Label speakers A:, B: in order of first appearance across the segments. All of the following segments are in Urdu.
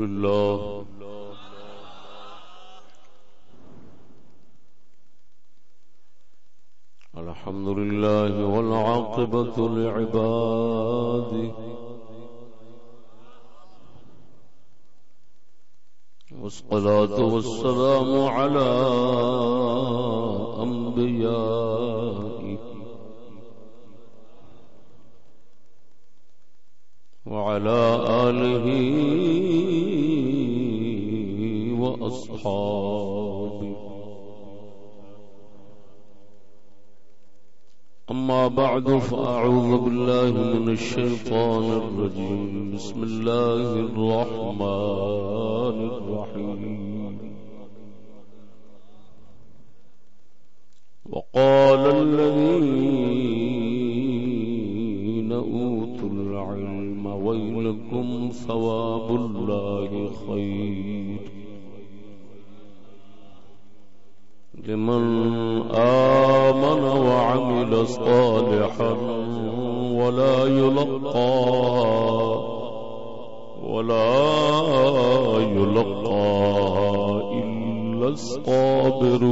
A: الحمد لله الحمد لله والعاقبة لعباده. والصلاة والسلام على أنبيائه. وعلى آله وأصحابه أما بعد فأعوذ بالله من الشيطان الرجيم. بسم الله الرحمن الرحيم. وقال الذين إلا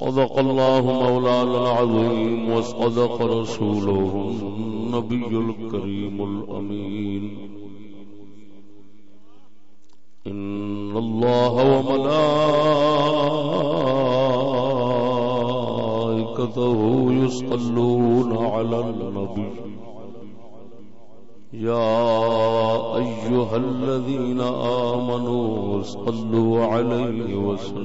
A: صدق الله مولانا العظيم وصدق رسوله النبي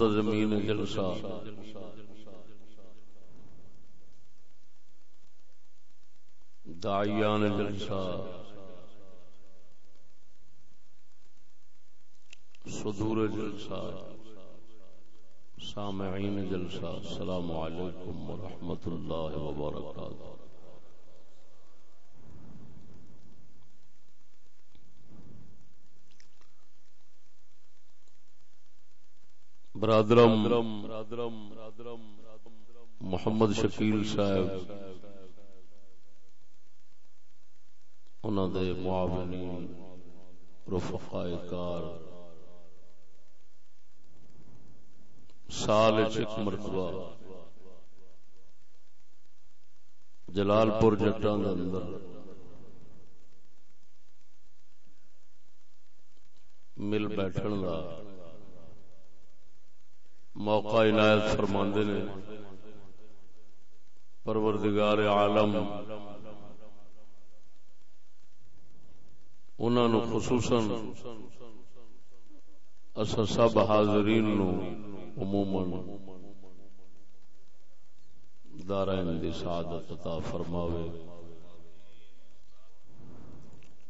A: منتظمین جلسہ۔ داعیان جلسہ۔ صدور جلسہ۔ سامعین جلسہ۔ السلام علیکم ورحمۃ اللہ وبرکاتہ۔ برادرم، محمد شکیل صاحب انہوں دے معاونین کار۔ سال مرتبہ جلال پور جٹان دے اندر مل بیٹھن دا موقع عنایت فرماندے نے۔ پروردگار عالم انہوں نے خصوصاً اصا سب حاضرین نو عموماً دارائن دی سعادت عطا فرماوے۔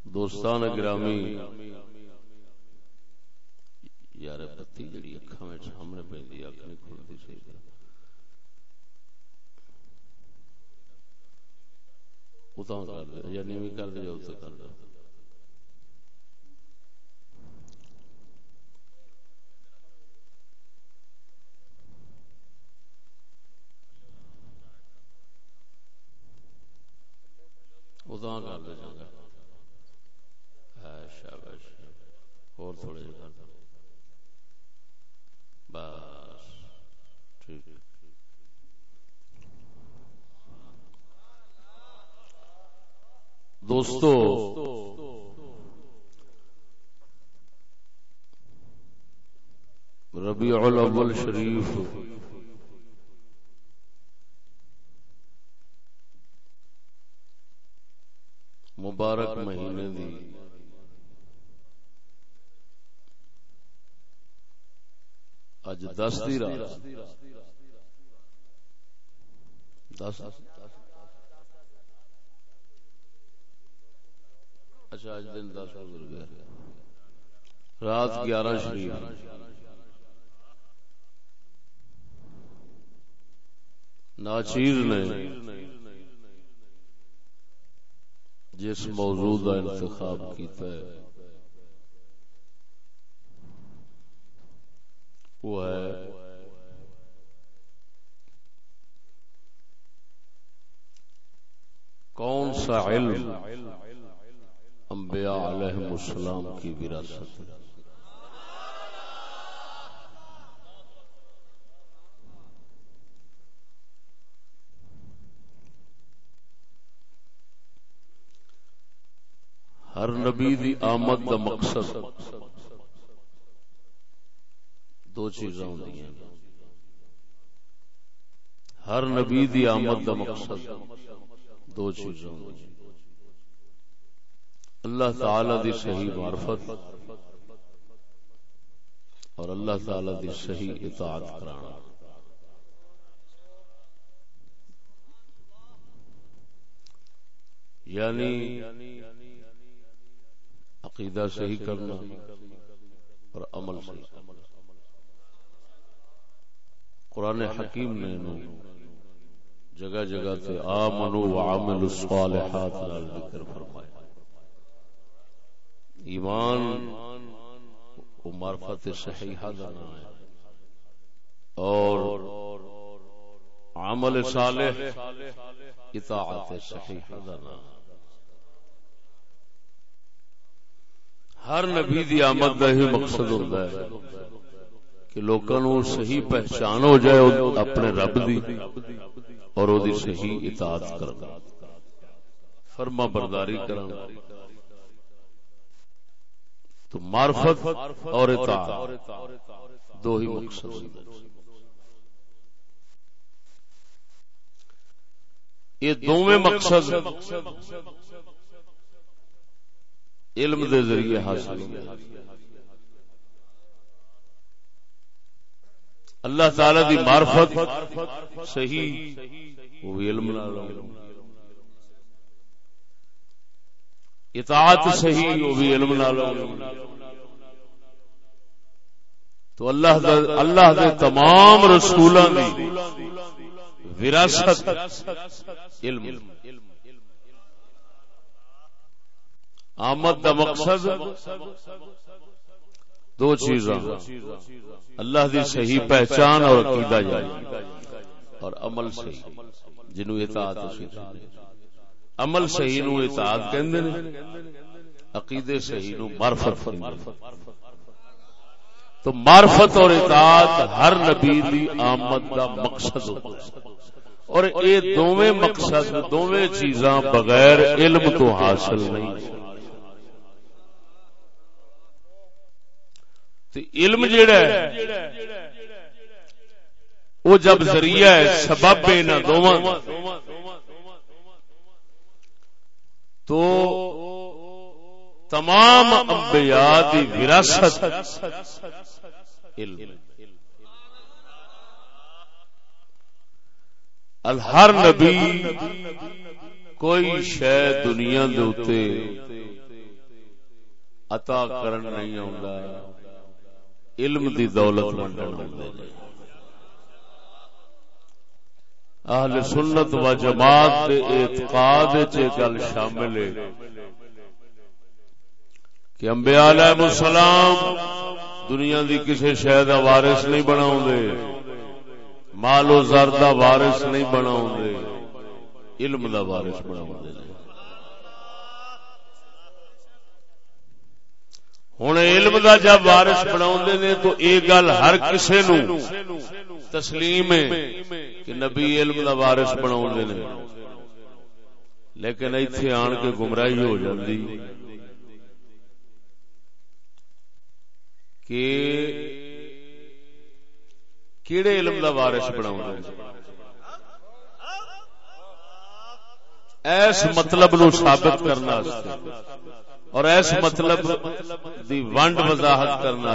A: دوستان گرامی یار بتی جڑی اکھاں وچ سامنے پیندی اکھ نہیں کھلدی صحیح طرح اتاں کر دے، یا نیویں کر دے یا اتاں کر دے۔ اتاں کر دے چنگا شاباش اور تھوڑے جے کر دے۔ بس ٹھیک۔ دوستو ربیع الاول شریف۔ مبارک مہینے دی۔ اج دس دی رات۔ دس۔ اچھا اج دن دس گزر گیا رات گیارہ شریف۔ ناچیر نے جس موضوع کا انتخاب کیتا ہے وہ ہے کون سا علم انبیاء علیہ السلام کی وراثت ہر نبی دی آمد دا مقصد دو چیزاں ہوندی ہیں۔ ہر نبی دی آمد دا مقصد۔ دو چیزاں ہوندی ہیں۔ اللہ تعالی دی صحیح معرفت اور اللہ تعالی دی صحیح اطاعت کرانا۔ یعنی عقیدہ صحیح کرنا اور عمل صحیح قرآن حکیم نے نو جگہ جگہ تے آمنو وعمل الصالحات نال ذکر فرمایا۔ ایمان و معرفت صحیحہ دا نام ہے۔ اور عمل صالح اطاعت صحیحہ دا نام ہے۔ ہر نبی دی آمد کا ہی مقصد ہوتا ہے۔ کہ لوگوں نو صحیح پہچان ہو جائے اپنے رب دی اور او دی صحیح اطاعت کرنا فرما برداری کرنا تو معرفت اور اطاعت دو ہی مقصد ہوتا یہ دوویں مقصد علم دے ذریعے حاصل اللہ تعالی دی معرفت صحیح وہ علم اطاعت صحیح وہ بھی علم تو اللہ دا اللہ دے تمام رسولاں دی وراثت علم۔ آمد دا مقصد دو چیزاں۔ اللہ دی صحیح پہچان اور عقیدہ جائے اور عمل صحیح۔ جنو اطاعت عمل صحیح نو اطاعت کہندے نے۔ عقیدے صحیح نو معرفت تو معرفت اور اطاعت ہر نبی دی آمد دا مقصد ہوتا ہے۔ اور اے دوویں مقصد دوویں چیزاں بغیر علم تو حاصل نہیں۔ علم جیڑا ہے وہ جب ذریعہ ہے، سبب نہ دونوں تو تمام انبیاء دی وراثت علم۔ ہر نبی کوئی شے دنیا دے عطا کرن نہیں آوندا۔ علم دی دولت منڈن اہل سنت و جماعت دے اعتقاد چے گل شامل ہے کہ انبیاء علیہ السلام دنیا دی کسی شے دا وارث نہیں بناون دے مال و زر دا وارث نہیں بناون دے علم دا وارث بناون دے ہوں علم دا جب وارث بنا نے تو یہ گل ہر کسی نو تسلیم ہے کہ نبی علم دا وارث بنا نے لیکن اتنے آن کے گمراہی ہو جاتی کہ کیڑے علم دا وارث بنا ایس مطلب نو ثابت کرنا اور ایس مطلب دی ونڈ وضاحت کرنا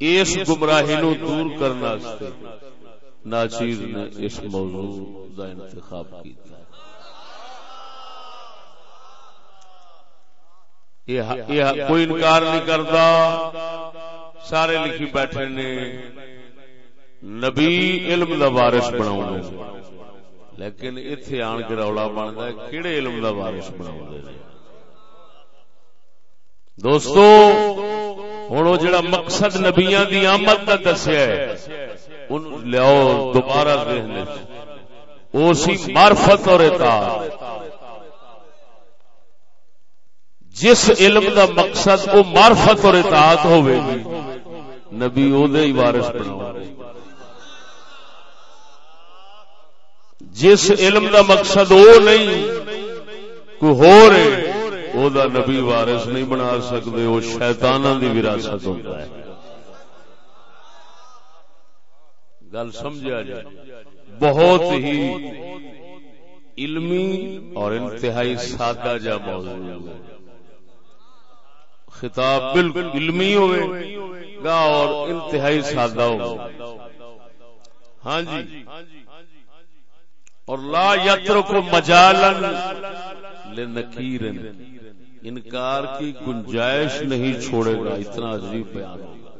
A: اس گمراہی نو دور کرنا ناچیر نے اس موضوع کا انتخاب کیا کوئی انکار نہیں کرتا۔ سارے لکھی بیٹھے نے۔ نبی علم دا وارث بنا لیکن اتنے آن کے رولا بنتا ہے کہڑے علم دا وارث بنا دوستو، ہوں جڑا مقصد نبیا دی آمد کا دسیا لیاؤ دوبارہ ذہن سی مارفت اور جس علم دا مقصد وہ مارفت اور اطاعت ہوئے گی، نبی او دے ہی وارث بنا جس علم دا مقصد وہ نہیں، کوئی ہو رہے۔ او دا نبی وارث نہیں بنا سکتے، وہ شیطانہ دی وراثت ہوتا ہے۔ گل سمجھا جائے بہت ہی علمی اور انتہائی سادہ جا موضوع ہے۔ خطاب بالکل علمی ہوئے، گا اور انتہائی سادہ ہو ہاں جی۔ اور لا یتر کو مجالن لنکیر انکار کی گنجائش نہیں چھوڑے گا، اتنا عجیب بیان ہوگا۔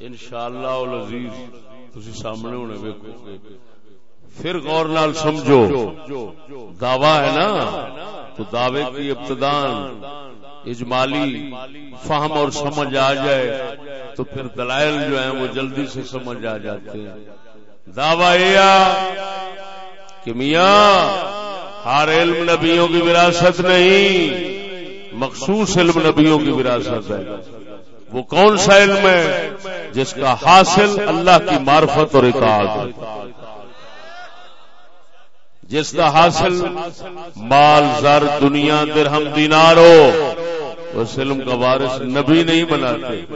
A: ان شاء اللہ تھی سامنے ہونے ویکو گے پھر غور نال سمجھو، دعوی ہے نا؟ تو دعوے کی ابتدان اجمالی فہم اور سمجھ آ جائے، تو پھر دلائل جو ہیں وہ جلدی سے سمجھ آ جاتے ہیں۔ دعوی کہ میاں، ہر علم نبیوں کی وراثت نہیں، مخصوص علم نبیوں کی وراثت ہے۔ وہ کون سا علم ہے جس کا حاصل اللہ کی معرفت اور اطاعت جس کا حاصل مال، زر، دنیا، درہم، دینار ہو، اس علم کا وارث نبی نہیں بناتے،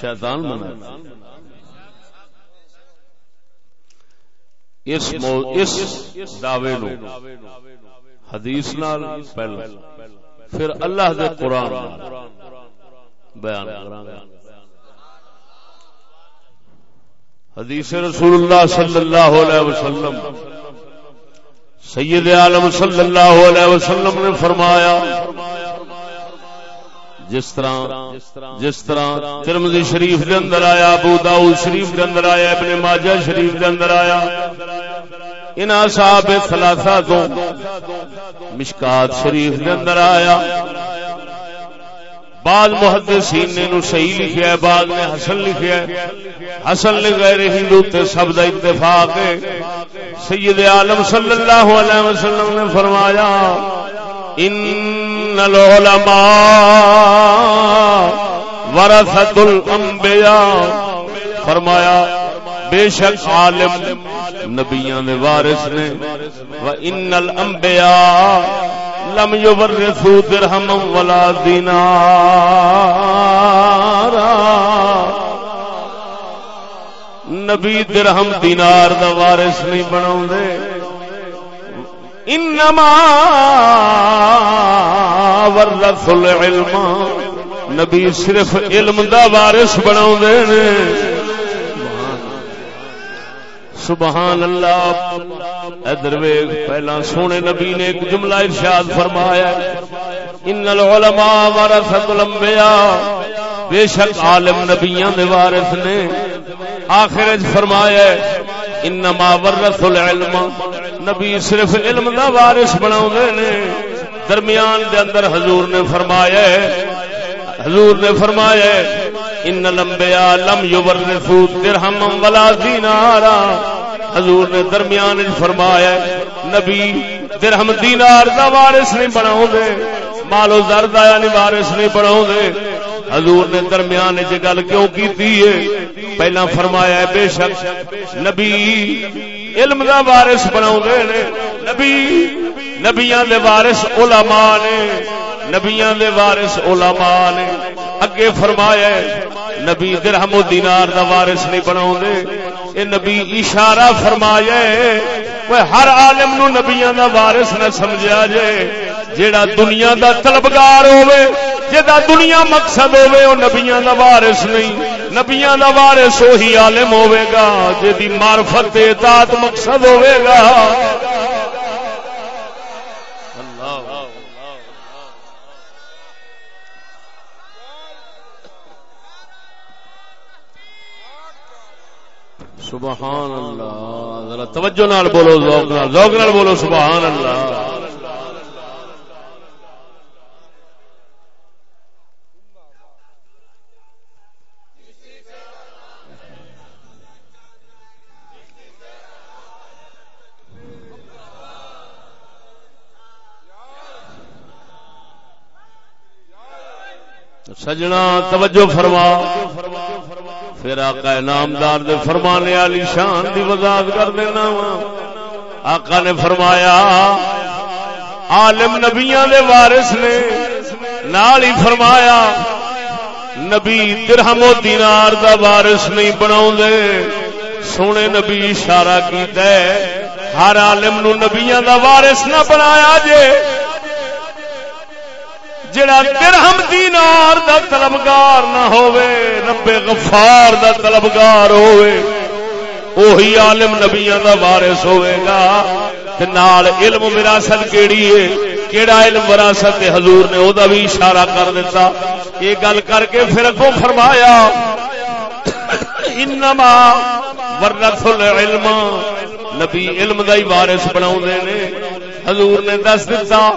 A: شیطان بناتے۔ اس اس دعوے نو۔ حدیث نال پہلے پھر اللہ دے قرآن بیان کراں حدیث رسول اللہ صلی اللہ علیہ وسلم سید عالم صلی اللہ علیہ وسلم نے فرمایا جس طرح جس طرح ترمذی شریف دے اندر آیا، ابو داؤد شریف دے اندر آیا، ابن ماجہ شریف دے اندر آیا۔ ان اصحاب ثلاثہ تو مشکات شریف دے اندر آیا۔ بعد محدثین نے نو صحیح لکھیا ہے بعد نے حسن لکھیا ہے۔ حسن لغیر ہندو تے سب دا اتفاق ہے۔ سید عالم صلی اللہ علیہ وسلم نے فرمایا، ان العلماء ورثت الانبیاء فرمایا، بے شک عالم نبیاں دے وارث نے۔ و ان الانبیاء لم یورثو درہم ولا دینار نبی درہم دینار دا وارث نہیں بناؤ دے انما ورث العلم. نبی صرف علم دا وارث بناؤ نے. سبحان اللہ. ادھر ویگ پہلا سونے نبی نے ایک جملہ ارشاد فرمایا ان العلماء ورثت الانبیاء. بے شک عالم نبیاں دے وارث نے. آخر فرمایا انما ورث العلم. نبی صرف علم دا وارث بناوندے نے۔ درمیان دے اندر حضور نے فرمایا حضور نے فرمایا ان الانبیاء لم یورثوا درہم ولا دینارا۔ حضور نے درمیان فرمایا نبی درہم دینار دا وارث نہیں بناؤ دے مالو زر دایا نہیں وارث نہیں بناؤ دے حضور نے درمیان چ گل کیوں کی پہلا فرمایا بے شک نبی علم دا وارث بناؤ دے نبی، نبیاں دے وارث علماء نے۔ نبیاں دے وارث علماء نے۔ اگے فرمایا نبی درہم و دینار دا وارث نہیں بناؤ دے اے نبی اشارہ فرمایا ہر عالم نو نبیاں دا وارث نہ سمجھا جے جیڑا دنیا دا طلبگار ہوئے جدا دنیا مقصد ہوے وہ نبیاں دا وارث نہیں۔ نبیاں دا وارث وہی عالم ہوے گا، جدی معرفت اطاعت مقصد ہوے گا۔ سبحان اللہ۔ ذرا توجہ نال بولو، ذوق نال۔ ذوق نال بولو، سبحان اللہ۔ سجنا، توجہ فرما۔ پھر آقا نامدار دے فرمانے والی شان دی وضاحت کر دینا وا۔ آقا نے فرمایا، عالم نبیاں دے وارث نے نال ہی فرمایا، نبی درہم و دینار دا وارث نہیں بناؤ دے سونے نبی اشارہ کیتا ہے، ہر عالم نو نبیاں دا وارث نہ بنایا جے۔ جڑا درہم دینار دا طلبگار نہ ہووے، رب غفار دا طلبگار ہووے، اوہی عالم نبیاں دا وارث ہوئے گا۔ تے نال علم وراثت کیڑی ہے؟ کیڑا علم وراثت حضور نے او دا بھی اشارہ کر دیتا۔ یہ گل کر کے پھر کو فرمایا انما ورث العلم. نبی علم دا ہی وارث بناؤ نے۔ حضور نے دس دتا،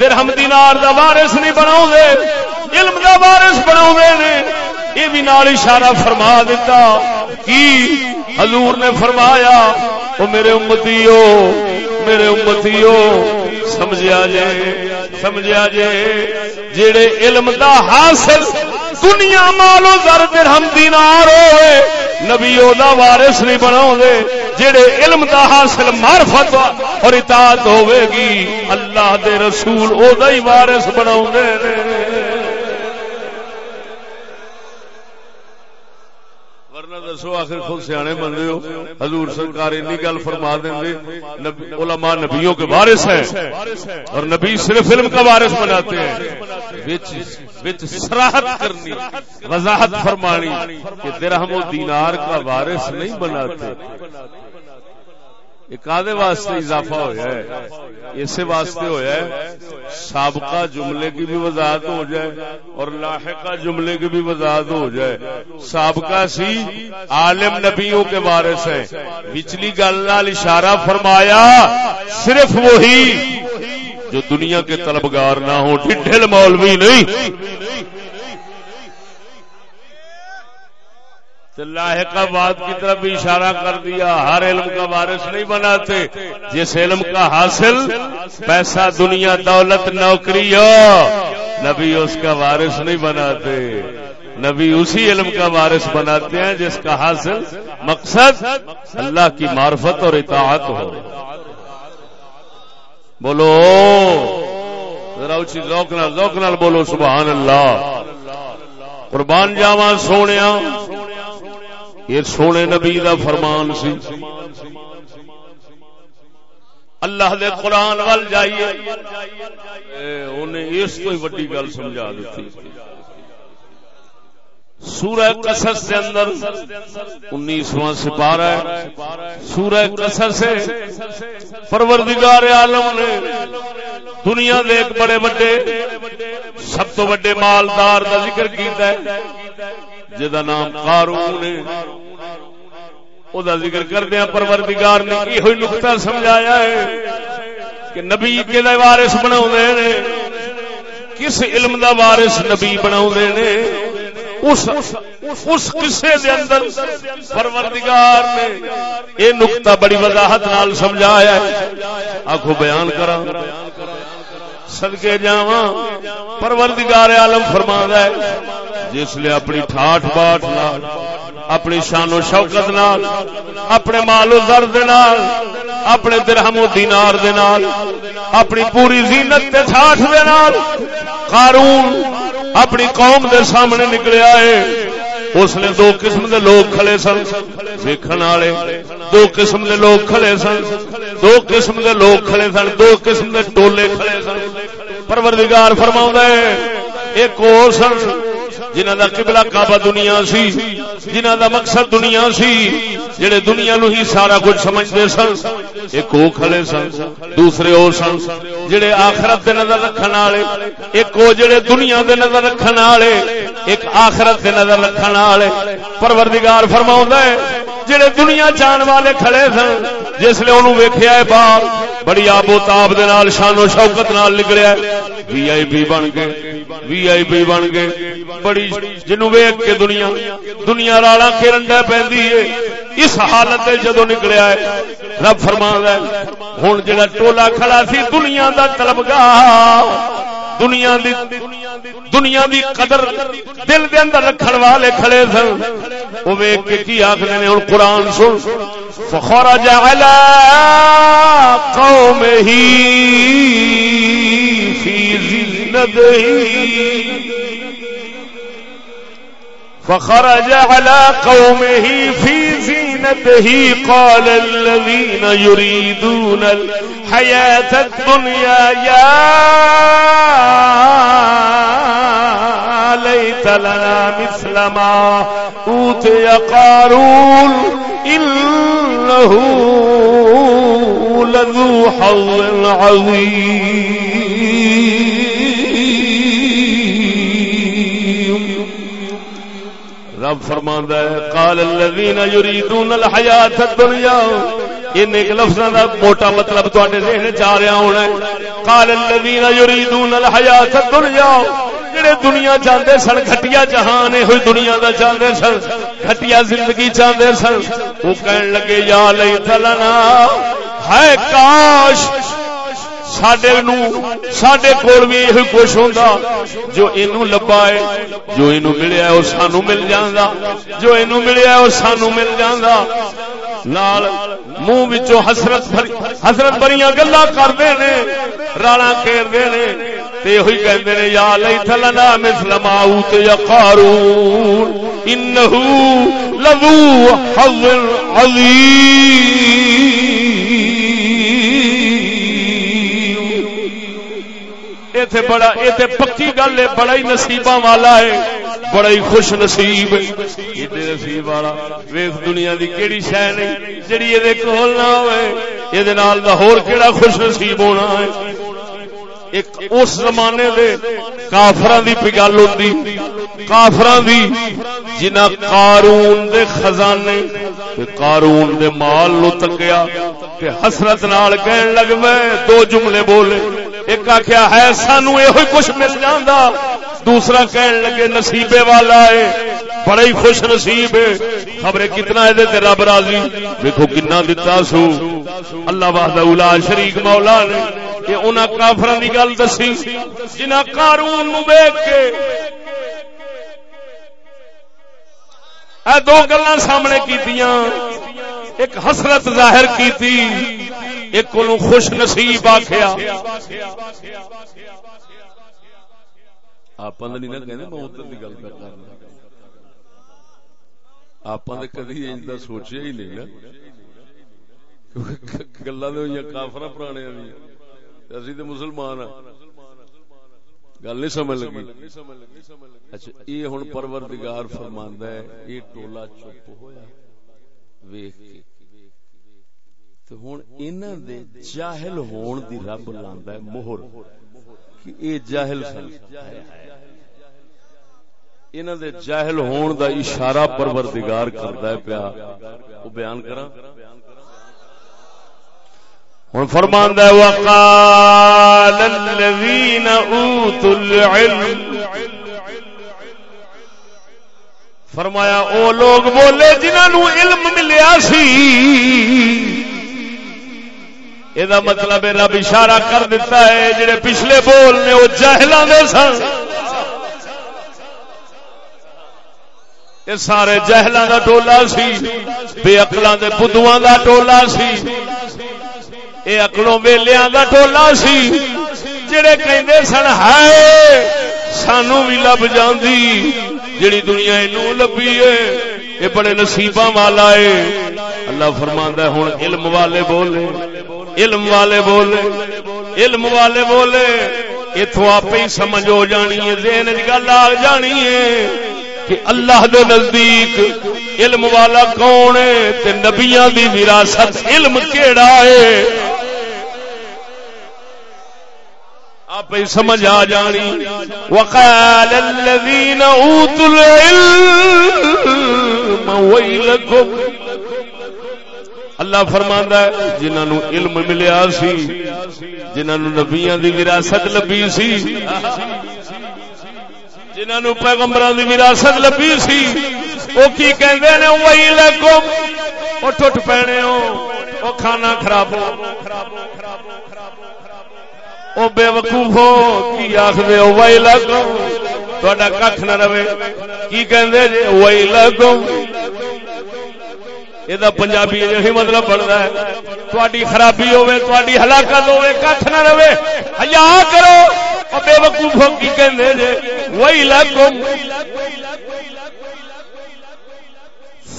A: درہم دینار دا وارث نہیں بناؤ دے علم دا وارث بناؤ نے۔ یہ بھی نال اشارہ فرما دیتا کی حضور نے فرمایا، او میرے امتیو میرے امتیو، سمجھیا جے سمجھیا جے۔ جڑے علم دا حاصل دنیا مالو در درہم دینار ہوئے نبی او دا وارث نہیں بناؤ دے جڑے علم دا حاصل معرفت اور اطاعت ہوے گی، اللہ دے رسول او دا ہی وارث بناؤ دے دسو آخر خود سیانے بندے ہو حضور سرکار انی گل فرما دیں گے علماء نبیوں کے وارث ہیں اور نبی صرف علم کا وارث بناتے ہیں سراحت کرنی وضاحت فرمانی کہ درہم و دینار کا وارث نہیں بناتے۔ کادے واسطے اضافہ ہوا ہے؟ اسی واسطے ہوا ہے، سابقہ جملے کی بھی وضاحت ہو جائے اور لاحقہ جملے کی بھی وضاحت ہو جائے۔ سابقہ سی عالم نبیوں کے وارث ہے پچھلی گل نال اشارہ فرمایا، صرف وہی جو دنیا کے طلبگار نہ ہو ڈھل مولوی نہیں۔ لاحقہ بات کی طرف بھی اشارہ کر دیا، ہر علم کا وارث نہیں بناتے جس علم کا حاصل پیسہ، دنیا، دولت نوکری ہو نبی اس کا وارث نہیں بناتے نبی اسی علم کا وارث بناتے ہیں جس کا حاصل مقصد اللہ کی معرفت اور اطاعت ہو۔ بولو، ذرا اچھی ذوق نال بولو، سبحان اللہ۔ قربان جاوا سونے یہ سونے نبی دا فرمان سی۔ اللہ دے قرآن وال جائیے۔ انہیں اس کو وڈی گل سمجھا دیتی۔ سورہ قصص کے اندر انیسواں سپارہ ہے۔ سورہ قصص سے پروردگار عالم نے دنیا دے ایک بڑے بڑے سب تو بڑے مالدار کا ذکر کیتا ہے۔ جدا نام قارون او دا ذکر کردیا پروردگار نے یہ نقطہ سمجھایا ہے کہ نبی کے وارث بنا کس علم دا وارث نبی بنا اس قصے دے اندر پروردگار نے یہ نقطہ بڑی وضاحت نال سمجھایا ہے۔ آخو بیان کرا سدکے جا پروردگار عالم فرما ہے، جس لیے اپنی ٹھاٹ باٹ نال، اپنی شان و شوکت نال، اپنے مال و درد نال، اپنے درہم و دینار دے نال، اپنی پوری زینت تے ٹھاٹ دے نال، قارون اپنی قوم دے سامنے نکلیا ہے اس نے دو قسم دے لوگ کھڑے سن ویکھن والے دو قسم دے لوگ کھڑے سن دو قسم دے لوگ کھڑے سن دو قسم دے ٹولے کھڑے سن پروردگار فرماؤں ہے ایک اور سن جنہ دا قبلہ کعبہ دنیا سی جنہ دا مقصد دنیا سی، جڑے دنیا نو ہی سارا کچھ سمجھتے سن، ایک وہ کھڑے سن، دوسرے او سن، جڑے آخرت دے نظر رکھن والے، ایک وہ جڑے دنیا دے نظر رکھن والے، ایک آخرت دے نظر رکھن والے۔ پروردگار فرماؤں ہے، جڑے دنیا جان والے کھڑے سن، جس نے انہوں ویکھیا ہے باہر بڑی آب و تاب دے نال، شان و شوکت نال نکلیا وی آئی پی بن کے وی آئی پی بن کے بڑی جنوں ویکھ کے دنیا دنیا رالا کھیرنڈا پیندی ہے۔ اس حالت جدو نکلیا ہے رب فرما ہے ہوں جڑا ٹولا کھڑا سی، دنیا دا طلبگاہ، دنیا دی دنیا دی قدر دل دے اندر رکھن والے کھڑے سن۔ او ویکھ کے کی آکھنے نے، ہن قران سن۔ فخرج علی قومه فی زینته فخرج على قومه في زينته قال الذين يريدون الحياة الدنيا يا ليت لنا مثل ما أوتي قارون إنه لذو حظ عظيم رب فرماندا ہے، قال الذين يريدون الحیات الدنیا ان ایک لفظاں دا، موٹا مطلب تواڈے ذہن وچ آ رہا ہونا ہے۔ قال الذين يريدون الحیات الدنیا جڑے دنیا چاہتے سن، گھٹیا جہان ہوئی دنیا دا چاہتے سن، گھٹیا زندگی چاہتے سن۔ وہ کہن لگے، یا لئی تلنا ہے کاش سڈے سڈے کول بھی یہ کچھ ہوتا جو یہ لبا ہے، جو یہ ملیا وہ سانو مل جانا جو یہ ملیا وہ سانو مل جانا منہ حسرت حسرت بڑی گلا کرتے ہیں رالا کھیلتے ہیں یہ کہتے ہیں یا لئی تھلنا مسلم آؤ یا قارون، انہو لذو حظ عظیم ایتھے بڑا ایتھے پکی گل ہے، بڑا ہی نصیباں والا ہے، بڑا ہی خوش نصیب ایتھے نصیب والا ویکھ دنیا دی کیڑی شے نہیں، جڑی اے دے کول نہ ہوئے اے دے نال دا ہور کیڑا خوش نصیب ہونا ہے۔ ایک اس زمانے دے کافران دی پی گل ہوندی کافران دی جنہ قارون دے خزانے تے قارون دے مال لو تکیا تے حسرت نال کہن لگ میں، دو جملے بولے، ایک آخیا ہے، سانو یہ کچھ مل جانا دوسرا کہن لگے نصیبے والا ہے، بڑا ہی خوش نصیب ہے۔ خبریں کتنا یہ رب راضی۔ دیکھو کنا دتا سو۔ اللہ واہد اولا شریک مولا نے یہ انہوں کافر کی گل دسی۔ جنہ قارون نو ویگ کے اے دو گلا سامنے کی ایک حسرت ظاہر کی ایک کو خوش نصیب آخیا آپ نہیں نہ کہنے میں ادھر کی گل کرنا آپ نے کدی انج سوچیا ہی نہیں نا گلا کافر پرانے اسی تو مسلمان ہاں گل نہیں سمجھ لگی اچھا یہ ہوں پروردگار فرماندہ ہے یہ ٹولا چپ ہوا ویخ کے تو ہوں انہوں دے جاہل ہون دی رب لاندا ہے مہر کہ اے جاہل سن انہوں دے جاہل ہون دا اشارہ پروردگار کردا ہے پیا۔ او بیان کراں۔ ہوں فرماندا ہے، وقال الذين اوتوا العلم۔ فرمایا، او لوگ بولے، جنہاں نو علم ملیا سی۔ یہ مطلب رب اشارہ کر دیتا ہے، جڑے پچھلے بول نے، وہ جہلان سن۔ یہ سارے جہلان کا ٹولا سی بے اکلان کے بدھو کا ٹولا سی یہ اکلوں ویلیاں کا ٹولا سی جڑے کہ سن ہے سانو بھی لب جاندی جڑی دنیا لبی ہے یہ بڑے نصیباں والا ہے اللہ فرماندا ہوں علم والے بولے علم والے بولے علم والے بولے اتو آپ ہی سمجھ ہو جانی ہے دین گل آ جانی ہے کہ اللہ دے نزدیک علم والا کون ہے تے نبیاں دی وراثت علم کیڑا ہے؟ آپ ہی سمجھ آ جانی۔ وقال الذين اوتوا العلم ويلكم اللہ فرماندا ہے، جنہاں نو علم ملیا سی، جنہاں نو نبیاں دی وراثت لبی سی جنہاں نو پیغمبراں دی وراثت لبی سی۔ او کی کہندے نے ویلکم او ٹٹ پینے ہو۔ او کھانا خراب ہو۔ او بے وقوف ہو۔ کی آخدے ہو ویلکم تہاڈا ککھ نہ رہے۔ کی کہندے جی وہی ویلکم یہ پنجابی یہی مطلب بنتا ہے۔ تاری خرابی ہوے تاری ہلاکت ہوے کھ نہ رہے۔ ہیا کرو۔ أو بے وقوفوں کی کہندے جے ویلکم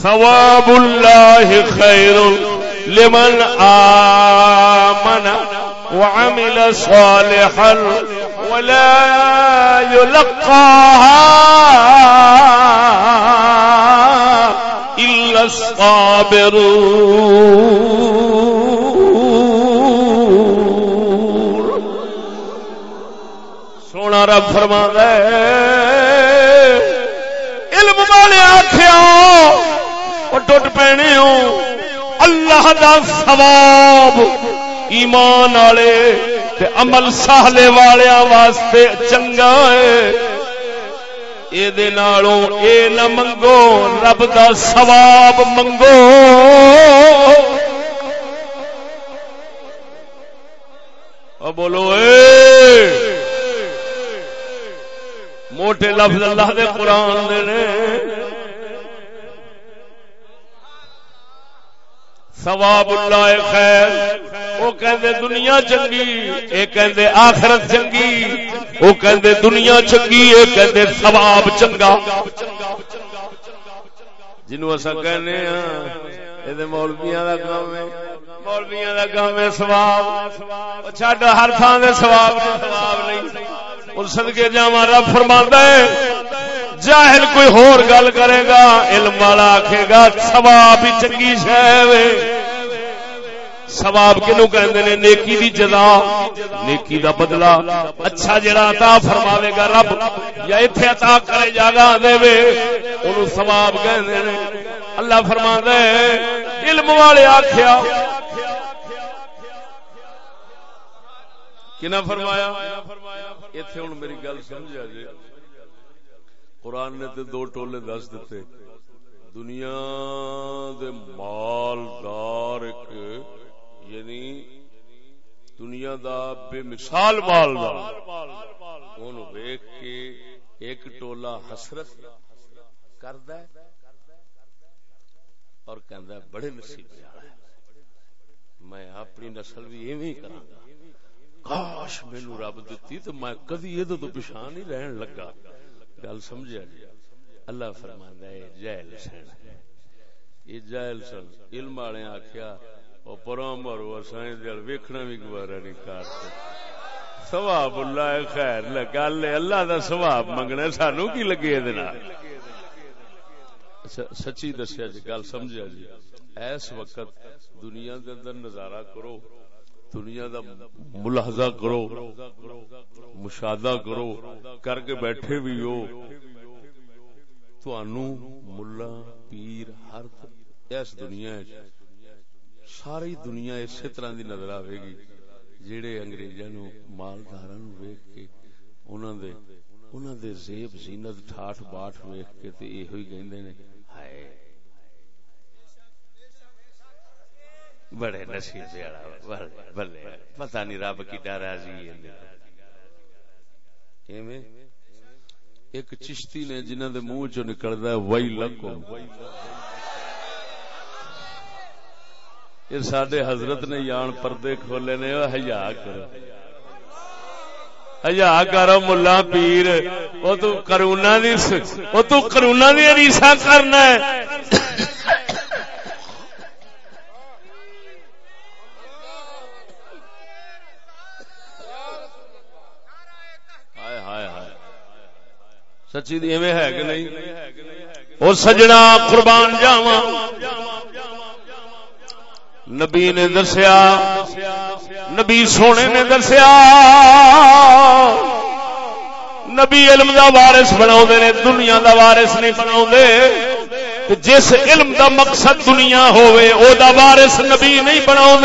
A: ثواب اللہ خیر لمن آمن وعمل صالحا ولا يلقاها إلا الصابرون. سونا رب فرما علم والے آخیا ٹوٹ پینے ہو۔ اللہ دا ثواب ایمان والے عمل سہلے والے واسطے چنگا ہے۔ اے نہ منگو، رب دا ثواب منگو۔ بولو اے۔ موٹے لفظ اللہ دے قرآن دے نے۔ ثواب اللہ خیر۔ وہ کہندے دنیا چنگی، اے کہندے آخرت چنگی۔ وہ کہندے دنیا چنگی، اے کہندے ثواب چنگا۔ جنوں اسا کہنے ہاں اے مولویاں دا کام ہے۔ مولویاں دا کام ہے ثواب۔ چھڈ ہر تھان دے ثواب ثواب نہیں۔ اس صدقے جاواں رب فرماندا ہے۔ جاہل کوئی ہور گل کرے گا، علم والا آکھے گا، ثواب ہی چنگی شے سواب کنو کہندے نے؟ نیکی دی جزا، نیکی دا بدلہ۔ اچھا جڑا عطا فرماوے گا رب، یا ایتھے عطا کرے جاگا دے وے، اونوں ثواب کہندے نے۔ اللہ فرماندا ہے، علم والے آکھیا کنا فرمایا؟ ایتھے ہن میری گل سمجھا جی قرآن نے تے دو ٹولے دس دیتے دنیا دے مالدار ایک یعنی دنیا دا بے مثال مال ان ویک کے ایک ٹولا حسرت کرد اور کہندا ہے، بڑے نصیب والا ہے۔ میں اپنی نسل بھی ایویں کراں گا۔ کاش مینو رب دتی تو میں کدی یہ تو پچھان ہی رہن لگا۔ گل سمجھا جی اللہ فرماندا ہے جاہل سن۔ یہ جاہل سن۔ علم والے آکھیا ویکھنا بھی گوارا نہیں کرتے سواب اللہ خیر گل اللہ دا سواب منگنا سانو کی لگے اچھا، سچی دسیا جی گل سمجھا جی۔ اس وقت دنیا دے اندر نظارہ کرو۔ دنیا دا ملاحظہ کرو، مشاہدہ کرو، کر کے بیٹھے بھی ہو۔ تو ملا، پیر، ہر اس دنیا ساری دنیا اسی طرح دی نظر آئے گی جہے اگریزا نو مالدار ویک کے انہوں دے انہوں دے زیب زینت ٹھاٹ باٹ ویک کے تے یہ ہوئی نے، ہائے۔ بڑے نصیب والا پتہ نہیں رب کی راضی ہے ایک چشتی نے جنہاں دے منہ چوں نکلدا ہے وئی لکم یہ سڈے حضرت نے یان پردے کھولے نے ہیا کرو ہیا کرو ملا پیر۔ وہ تو کرونا دی وہ تو کرونا دیا ریسا کرنا ہے۔ سچی دی ایویں ہے کہ نہیں؟ او سجنا قربان جاواں۔ نبی نے دسیا، نبی سونے نے دسیا۔ نبی علم دا وارث بنا دنیا دا وارث نہیں بنا جس علم دا مقصد دنیا ہوئے او دا وارث نبی نہیں بنا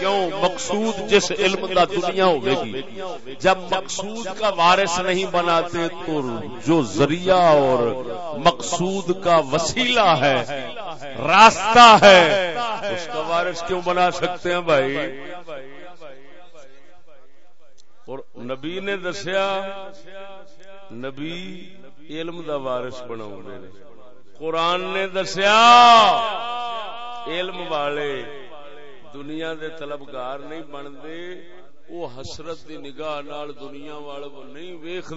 A: کیوں مقصود جس علم کا دنیا ہوگی؟ گی جب مقصود کا وارث نہیں بناتے تو جو ذریعہ اور مقصود کا وسیلہ ہے، راستہ ہے، اس کا وارث کیوں بنا سکتے ہیں بھائی؟ اور نبی نے دسیا، نبی علم دا وارث بنا قرآن نے دسیا، علم والے دنیا دے طلبگار نہیں بنتے، وہ حسرت دی نگاہ نال دنیا والے نہیں ویخ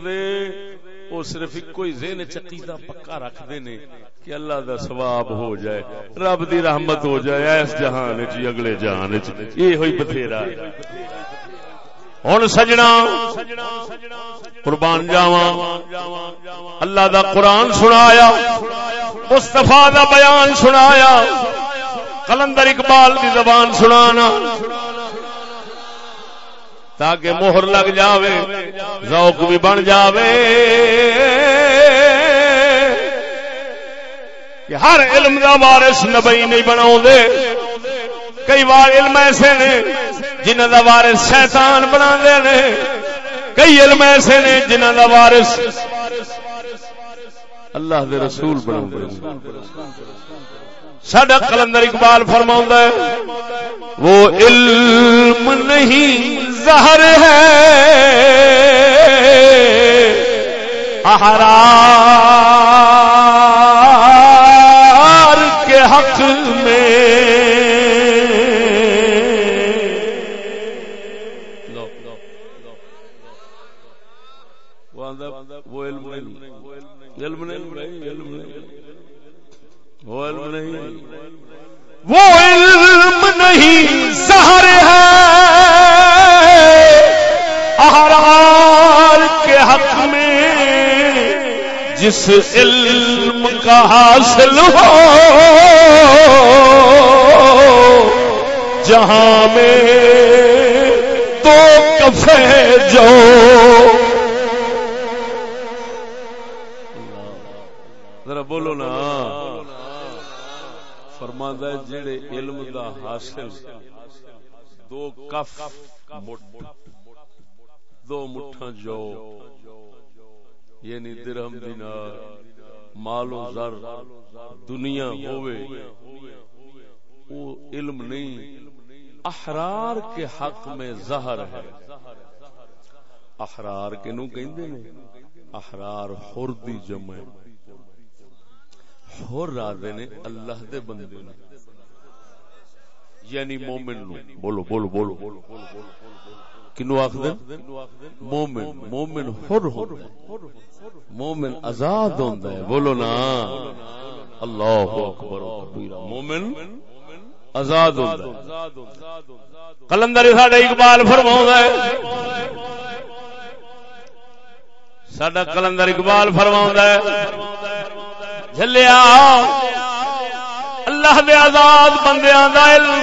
A: وہ صرف ایک ہی ذہن چقیدہ پکا رکھ دے نے کہ اللہ دا ثواب ہو جائے، رب دی رحمت ہو جائے اس جہان چ اگلے جہان چ یہ ہوئی بتھیرا۔ ہوں سجنا، قربان جاوا اللہ دا قرآن سنایا مستفا دا بیان سنایا۔ کلندر اقبال کی زبان سنانا، تاکہ مہر لگ جاوے، ذوق بھی بن جاوے۔ کہ ہر علم دا وارث نبی نہیں بنا کئی بار علم ایسے نے جنہ دا وارث شیطان بنا نے۔ کئی علم ایسے نے جنہ دا وارث اللہ دے رسول بنا سڈا کلندر اقبال فرما ہے وہ علم نہیں زہر ہے۔ احرار کے حق میں وہ علم نہیں سہر ہے۔ احرار کے حق میں جس علم کا حاصل ہو، جہاں میں تو کفے جو۔ ذرا بولو نا۔ فرماندہ جڑے علم دا حاصل، دو کف دو مٹھا جو یعنی درہم دینار، مال و زر، دنیا ہوئے وہ علم نہیں، احرار کے حق میں زہر ہے۔ احرار کے نو کہندے نے؟ احرار حر دی جمع ہور راضے نے اللہ دے بندے نے۔ یعنی مومن نو۔ بولو بولو بولو۔ کنو آخ مومن مومن حر ہوندا ہے مومن آزاد ہوندا ہے بولو نا۔ اللہ اکبر کبیرہ۔ مومن آزاد ہوندا ہے قلندر ساڈا اقبال فرماوندا ہے ساڈا قلندر اقبال فرماوندا ہے جلیا اللہ دے آزاد بندیاں دا علم۔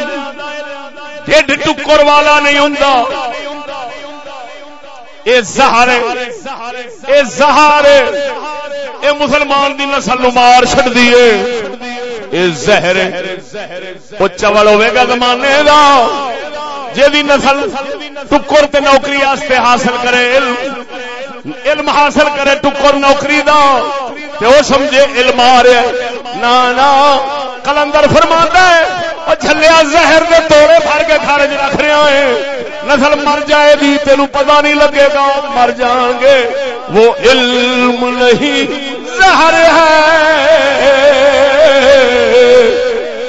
A: ڈیڈ ٹکر والا نہیں ہوں اے زہر اے زہر اے مسلمان دی نسل مار چھڑ دیے اے زہر او چول ہوے گا زمانے دا۔ جی نسل ٹکر تے نوکری واسطے حاصل کرے، علم علم حاصل کرے ٹکر نوکری دا۔ تے او سمجھے علم آ رہا ہے۔ نا نا، کلندر فرما ہے، او جھلیا زہر دے توڑے بھر کے گھر چ رکھ رہا ہے۔ نسل مر جائے گی تینوں پتہ نہیں لگے گا مر جان گے۔ وہ علم نہیں، زہر ہے۔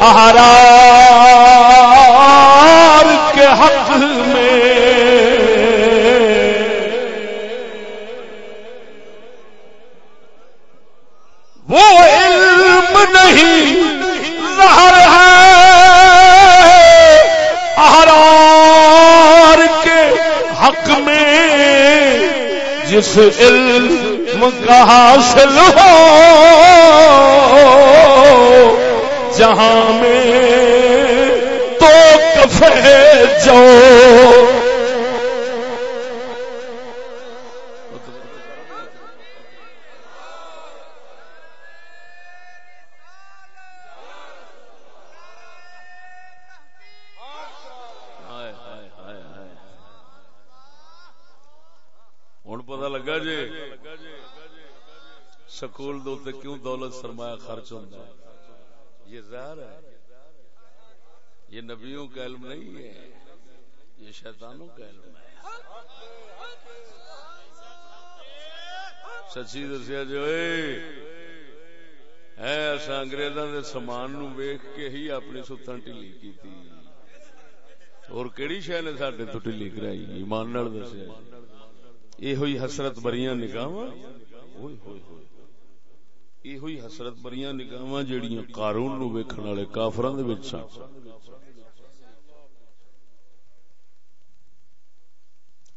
A: احرار کے حق وہ علم نہیں، زہر ہے۔ احرار کے حق میں جس علم کا حاصل ہو، جہاں میں تو کفے جو سکول دے کیوں دولت سرمایہ خرچ ہوتا ہے؟ یہ ظاہر ہے۔ یہ نبیوں کا علم نہیں ہے۔ یہ شیطانوں کا علم ہے۔ سچی دسیا جی، جو ہے اصا انگریزاں دے سامان نو ویخ کے ہی اپنی ستن ٹھلی کی اور کیڑی شہ نے سڈے تو ٹھلی کرائی؟ ایمان دسیا۔ یہ ہوئی حسرت بریاں نگاہ ہوئی ہوئی ہوئی یہ حسرت بریاں نگاہ جہاں قارون نو ویکھن والے کافران دے وچ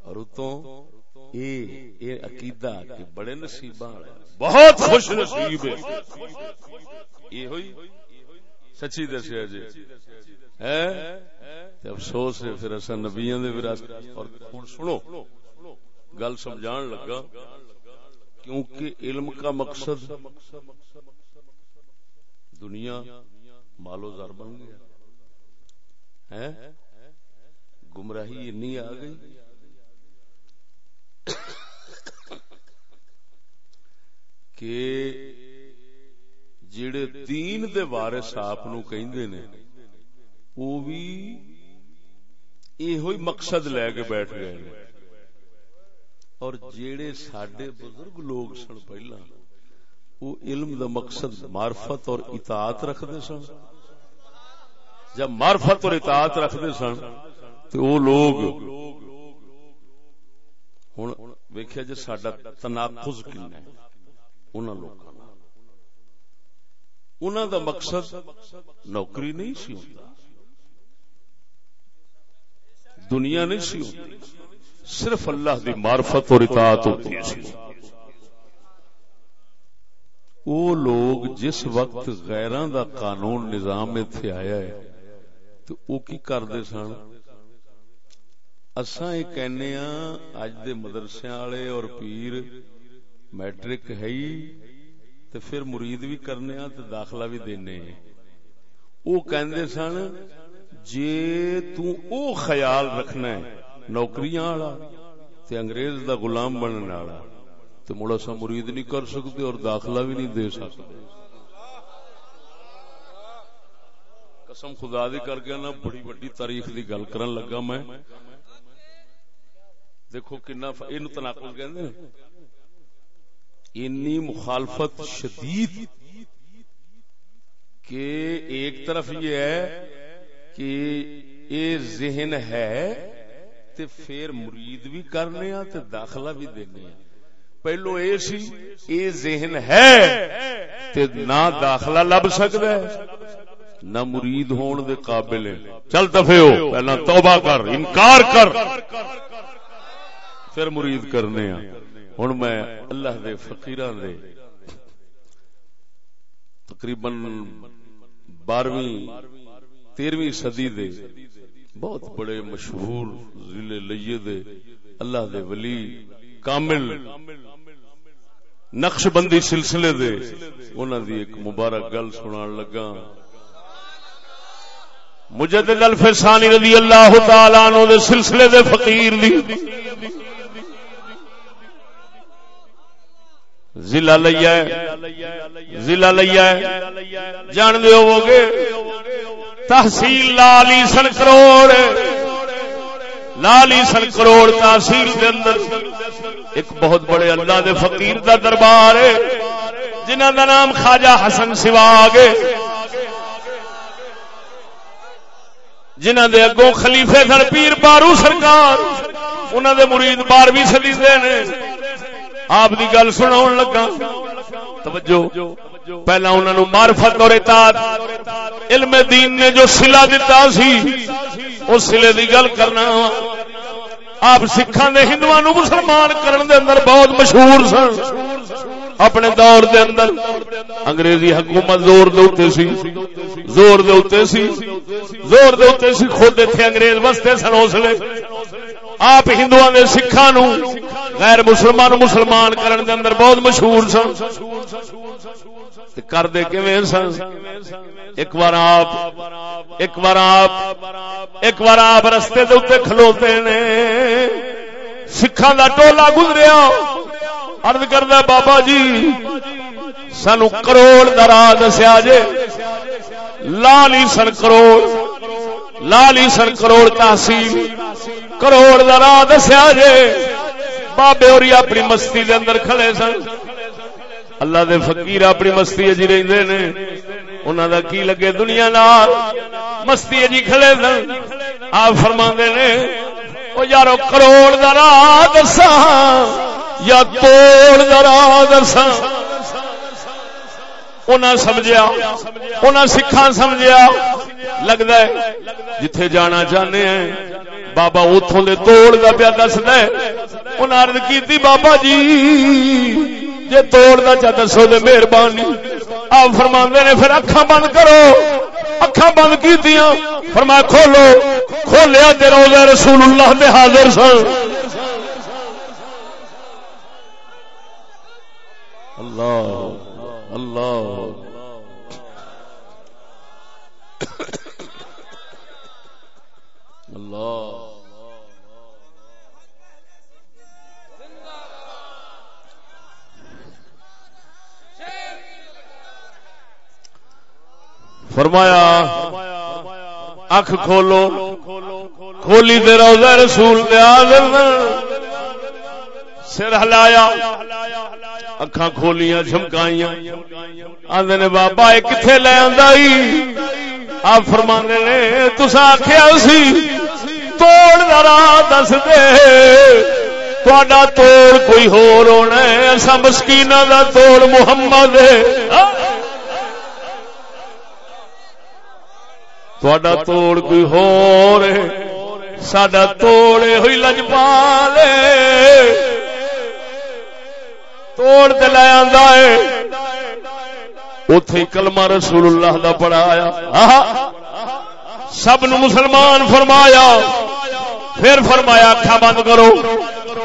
A: اور اتوں اے اے عقیدہ کہ بڑے نصیباں بہت خوش نصیب ہے یہ ہوئی سچی دسیا جی ہے افسوس ہے پھر اصا نبیاں دے وراثت اور ہن سنو گل سمجھان لگا کیونکہ علم کا مقصد دنیا مالو زر بن گیا۔ گمراہی انی آ گئی۔ کہ جڑے دین دے وارث آپ نو کہندے نے وہ بھی یہ مقصد لے کے بیٹھ گئے اور جیڑے ساڈے بزرگ لوگ سن پہلا وہ علم دا مقصد معرفت اور اطاعت رکھتے سن۔ جب معرفت اور اطاعت رکھتے سن تو وہ لوگ ہوں ویکیا جی سڈا تناخذ کن ہے۔ انہوں لوگوں انہوں دا مقصد نوکری نہیں سی ہوتا دنیا نہیں سی ہوتی صرف اللہ دی معرفت اور اطاعت ہوتی ہے وہ لوگ جس وقت غیران دا قانون نظام اتنے آیا ہے، تو وہ کی کرتے سن؟ اساں یہ کہنے ہاں اج دے مدرسے والے اور پیر میٹرک ہے ہی، تے پھر مرید بھی کرنے ہاں تے داخلہ بھی دینے ہیں۔ وہ کہندے سن، جے تو او خیال رکھنا ہے نوکریاں والا تے انگریز دا غلام بننے والا تے مڑا سا مرید نہیں کر سکتے اور داخلہ بھی نہیں دے سکتے۔ قسم خدا دی کر کے نا بڑی بڑی تاریخ دی گل کرن لگا میں۔ دیکھو کنا اینو تناقض کہندے انی مخالفت شدید کہ ایک طرف یہ ہے کہ یہ ذہن ہے تے پھر مرید بھی کرنے ہاں تے داخلہ بھی دینے ہاں۔ پہلو اے سی، اے ذہن ہے تے نہ داخلہ لب سکتا ہے، نہ مرید ہون دے قابل ہے۔ چل دفے ہو، پہلا توبہ کر، انکار کر۔ پھر مرید کرنے ہاں۔ ہن میں اللہ دے فقیران دے تقریباً بارہویں تیرہویں صدی دے بہت بڑے مشہور ضلع لیے دے اللہ دے ولی کامل نقش بندی سلسلے دے انہوں دی ایک مبارک گل سنا لگا مجدد الفسانی رضی اللہ تعالی عنہ دے سلسلے دے فقیر دی۔ ضلع لیا ضلع لیا جان دے ہوگے تحصیل لالی سن کروڑ لالی سن کروڑ تحصیل کے اندر ایک بہت بڑے اللہ دے فقیر دا دربار ہے جنہ دا نام خواجہ حسن سواگ جنہ دے اگوں خلیفے سن پیر بارو سرکار انہوں دے مرید بارہویں سدی دے آپ دی گل سنا لگا۔ توجہ۔ پہلا انہوں نے معرفت اور اطاعت۔ علم دین نے جو سلا دیتا سی، اس سلے دی گل کرنا آپ سکھان دے ہندو نو مسلمان کرن دے اندر بہت مشہور سن۔ اپنے دور دے اندر انگریزی حکومت زور دے سی۔ زور دے سی۔ زور دے سی، خود اتنے انگریز بستے سن اسلے آپ ہندو نے سکھا نو غیر مسلمان مسلمان کرن دے اندر بہت مشہور سن۔ کر دے سن؟ ایک بار آپ، ایک بار آپ، ایک بار آپ رستے دے اتنے کھلوتے نے۔ سکھان دا ٹولا گزریا۔ ارد کردہ بابا جی سانو کروڑ درا دسیا جے۔ لالی سر کروڑ۔ لالی سر کروڑ تحصیل، کروڑ درا دسیا جے۔ بابے اور اپنی مستی دے اندر کھڑے سن۔ اللہ دے فقیر اپنی مستی اجی رہتے نے۔ انہوں دا کی لگے دنیا نال؟ مستی اجی کھڑے سن۔ آپ فرما نے وہ یارو، کروڑ درا دسا یا توڑ درا دسا سمجھیا سکھا سمجھیا لگتا ہے، جتھے جانا چاہنے ہیں، بابا اتوں دے توڑ کا پیا دس دن کی بابا جی جی توڑ کا چا دسو تو مہربانی۔ آپ فرما نے، پھر اکھا بند کرو۔ اکھا بند کی فرما کھولو۔ کھولیا دے روزہ رسول اللہ دے حاضر سن۔ اللہ۔ اللہ۔ اللہ۔ فرمایا اکھ کھولو کھولی دے روزہ رسول دے سر ہلایا۔ اکھاں کھولیاں چمکائیاں آدھے نے بابا یہ کتنے لے آئی آپ فرما نے تسا آخیا سی توڑ درا دس دے تا توڑ کوئی ہور ہونا ایسا مسکینہ دا توڑ محمد تھوڑا توڑ کوئی ہور ساڈا توڑے ہوئی لجپال توڑ تے لے آندا ہے۔ اوتھے کلمہ رسول اللہ دا پڑھایا سب نو مسلمان فرمایا۔ پھر فرمایا اکھا بند کرو۔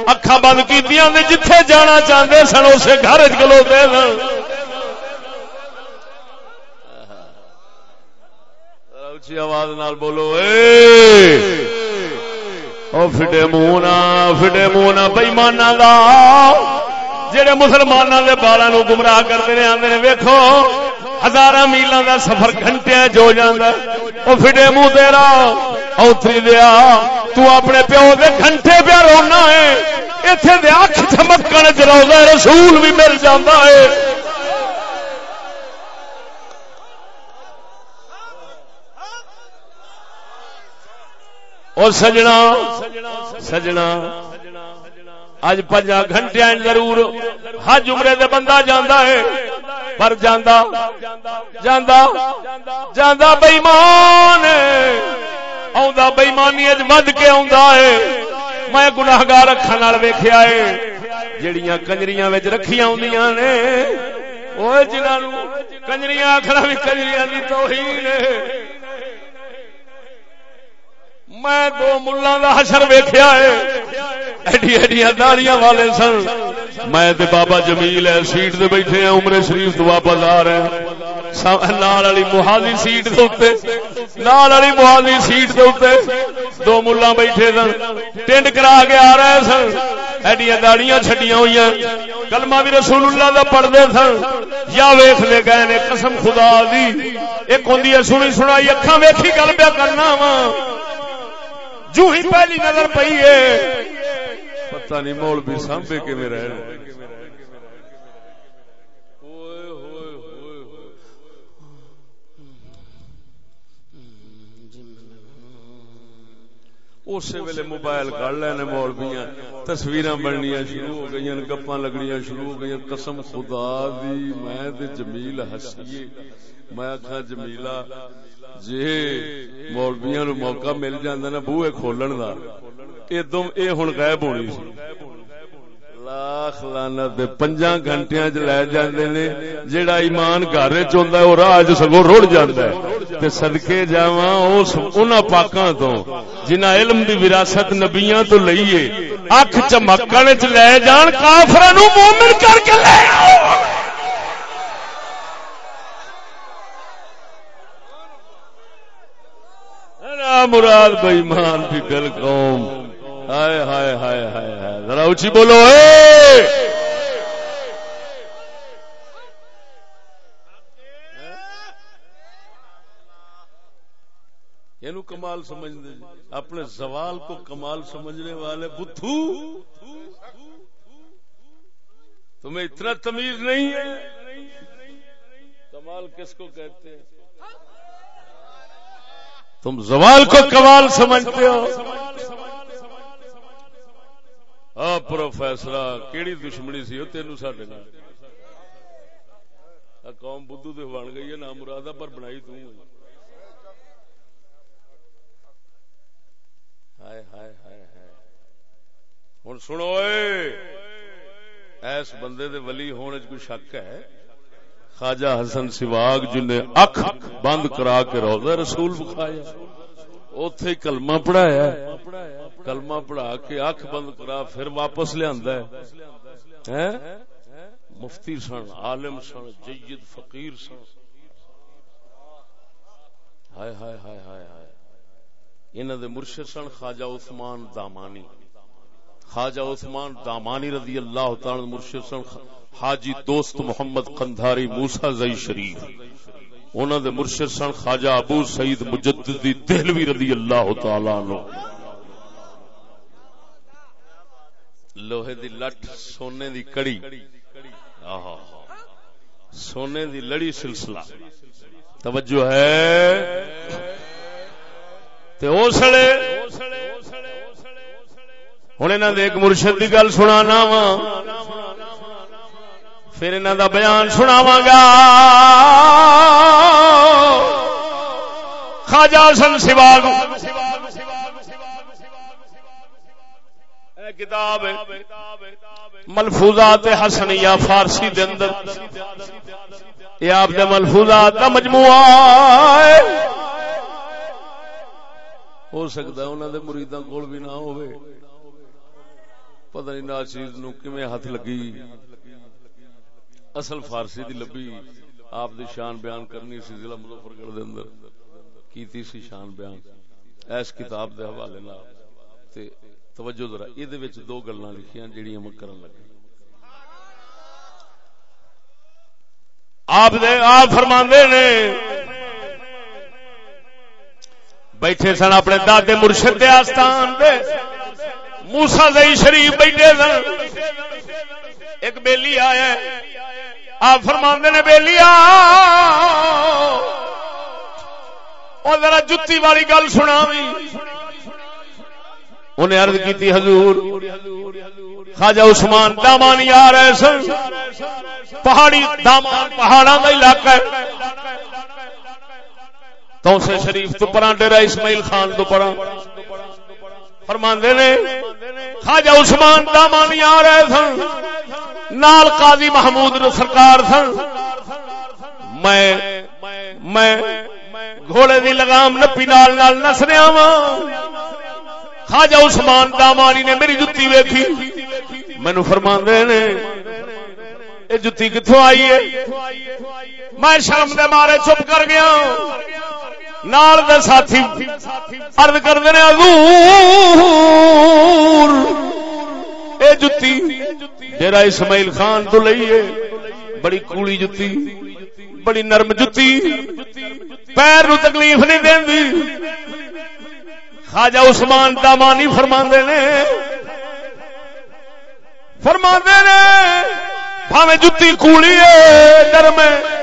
A: اکھا بند کیتیاں نے جتھے جانا چاہندے سن، اسے گھر وچ کھلوتے سن۔ اچھی آواز نال بولو، اے۔ او فٹے منہ فٹے منہ بئیمانہ دا۔ جڑے مسلمانوں کے بالا نو گمراہ کرتے ہیں آدھے ویکو ہزار میلوں کا سفر گھنٹے جو جانا وہ فٹے منہ تیرا اوتری دیا، تو اپنے پیو دے گھنٹے پہ رونا ہے۔ اتنے دے اکھ چمکن چ روزہ رسول بھی مل جاتا ہے۔ اور سجنا سجنا۔ اج پنجا گھنٹے ضرور حج عمرے دے بندہ جانا ہے، پر جانا جانا جانا بئیمان آ بئیمانی ود کے ہے۔ میں گناگار اکھان ویخیا ہے جڑیاں کنجریاں رکھیاں ہوں نے۔ وہ جنہوں کنجریاں آخر بھی کنجریاں کی توہین میں دو ملا کا حشر ویخیا ہے۔ ایڈی ایڈیاں داڑیاں والے سن۔ میں تے بابا جمیل ہے، سیٹ دے بیٹھے ہیں عمر شریف تو واپس آ رہے ہیں نال والی محالی سیٹ دے نال والی محالی سیٹ دے دو ملا بیٹھے سن۔ ٹینڈ کرا کے آ رہے سن۔ ایڈیاں داڑیاں چھڈیاں ہوئی کلمہ بھی رسول اللہ دا پڑھتے سن۔ یا ویخ لے گئے نے، قسم خدا دی۔ ایک ہوں سنی سنائی اکھا ویکھی گل پیا کرنا وا۔ جو ہی پہلی نظر پئی ہے۔ پتہ نہیں مول بھی سانبے کے میں رہ اسی ویلے موبائل کر لینے مولویاں تصویر بننیا شروع ہو گئی گپا لگنیا شروع ہو گئی قسم خدا دی، میں جمیل ہسیے۔ میں آخا جمیلا جی مولویا نو موقع مل جانا نا بوے کھولن کا یہ ہوں غائب ہونی سی۔ لاکھ لانا پنجا گھنٹیا چ لے جاندے نے، جیڑا ایمان گھر چوندا ہے، او راہ چ سگو رڑ جاندا ہے۔ تے صدکے جاواں اس، انہاں پاکاں تو، جنہاں علم دی وراثت نبیاں تو لئیے، اکھ چمکن چ لے جان، کافراں نو مومن کر کے لے آؤ۔ مراد بھائی مان کی قوم؟ ہائے ہائے ہائے ہائے ہائے۔ ذرا اچھی بولو یہ کمال سمجھ دے اپنے سوال کو کمال سمجھنے والے بدھو تمہیں اتنا تمیز نہیں ہے؟ کمال کس کو کہتے ہیں؟ تم زوال کو کمال سمجھتے ہو۔ پروفیسر کیڑی دشمنی سی تین سڈے قوم بدھو تو بن گئی ہے نام مراد پر بنائی توں ہوں۔ سنو، اے، ایس بندے دے ولی ہونے کوئی شک ہے؟ خواجہ حسن سواگ جن اکھ بند کرا کے روزہ رسول بخایا۔ اتے کلمہ پڑھایا۔ کلمہ پڑھا کے اکھ بند کرا، پھر واپس لیا مفتی سن، عالم سن، جید فقیر سن۔ ہائے ہائے ہائے ہائے ہائے۔ انہوں دے مرشد سن خواجہ عثمان دامانی۔ خواجہ عثمان دامانی رضی اللہ تعالی مرشد سن، حاجی دوست محمد قندھاری موسا زئی شریف۔ انہوں دے مرشد سن، خواجہ ابو سعید مجددی دہلوی رضی اللہ تعالی عنہ۔ لوہے دی لٹ، سونے دی کڑی۔ سونے دی لڑی سلسلہ۔ توجہ ہے۔ تے اسلے ہوں انہوں نے ایک مرشد کی گل سنا وا پھر انہوں دا بیان سناوا گا خواجہ سن سواگ کتاب ملفوظات حسنیہ فارسی دے اندر یہ آپ دے ملفوظات کا مجموعہ ہو سکتا ہے انہوں دے مریداں کول بھی نہ ہوئے پتہ نہیں نہ چیز نو کیویں ہاتھ لگی اصل فارسی دی لبی آپ دی شان بیان کرنی سی ضلع مظفر گڑھ دے اندر کیتی سی شان بیان اس کتاب دے حوالے نال تے توجہ ذرا اے دے وچ دو گلاں لکھیاں جڑیاں میں کرن لگا آپ دے آپ فرماندے نے بیٹھے سن اپنے دادے مرشد دے آستان دے موسا زئی شریف بیٹھے سن۔ ایک بیلی آیا آپ فرما نے بیلی ذرا جتی والی گل سنا انہیں ارد کی حضور، خواجہ عثمان دامانی آ رہے سن۔ پہاڑی دامان پہاڑا کا علاقہ تو سے شریف تو پرا ڈیرا اسماعیل خان تو پرا فرماندے نے، خواجہ عثمان دامانی آ رہے سن، نال قاضی محمود سرکار سن۔ میں میں گھوڑے دی لگام نپی نال نال نس رہا وا خواجہ عثمان دامانی نے میری جتی ویکھی۔ مینو فرما نے یہ جتی کتوں آئی ہے؟ میں شرم دے مارے چپ کر گیا۔ نال دے ساتھی عرض کر دینے حضور، اے جتی جرا اسماعیل خان تو لئیے بڑی کوڑی جتی، بڑی نرم جتی، پیر نو تکلیف نہیں دین دی خواجہ عثمان دامانی فرما نے فرما نے بھاوے جتی کوڑی ہے نرم پیر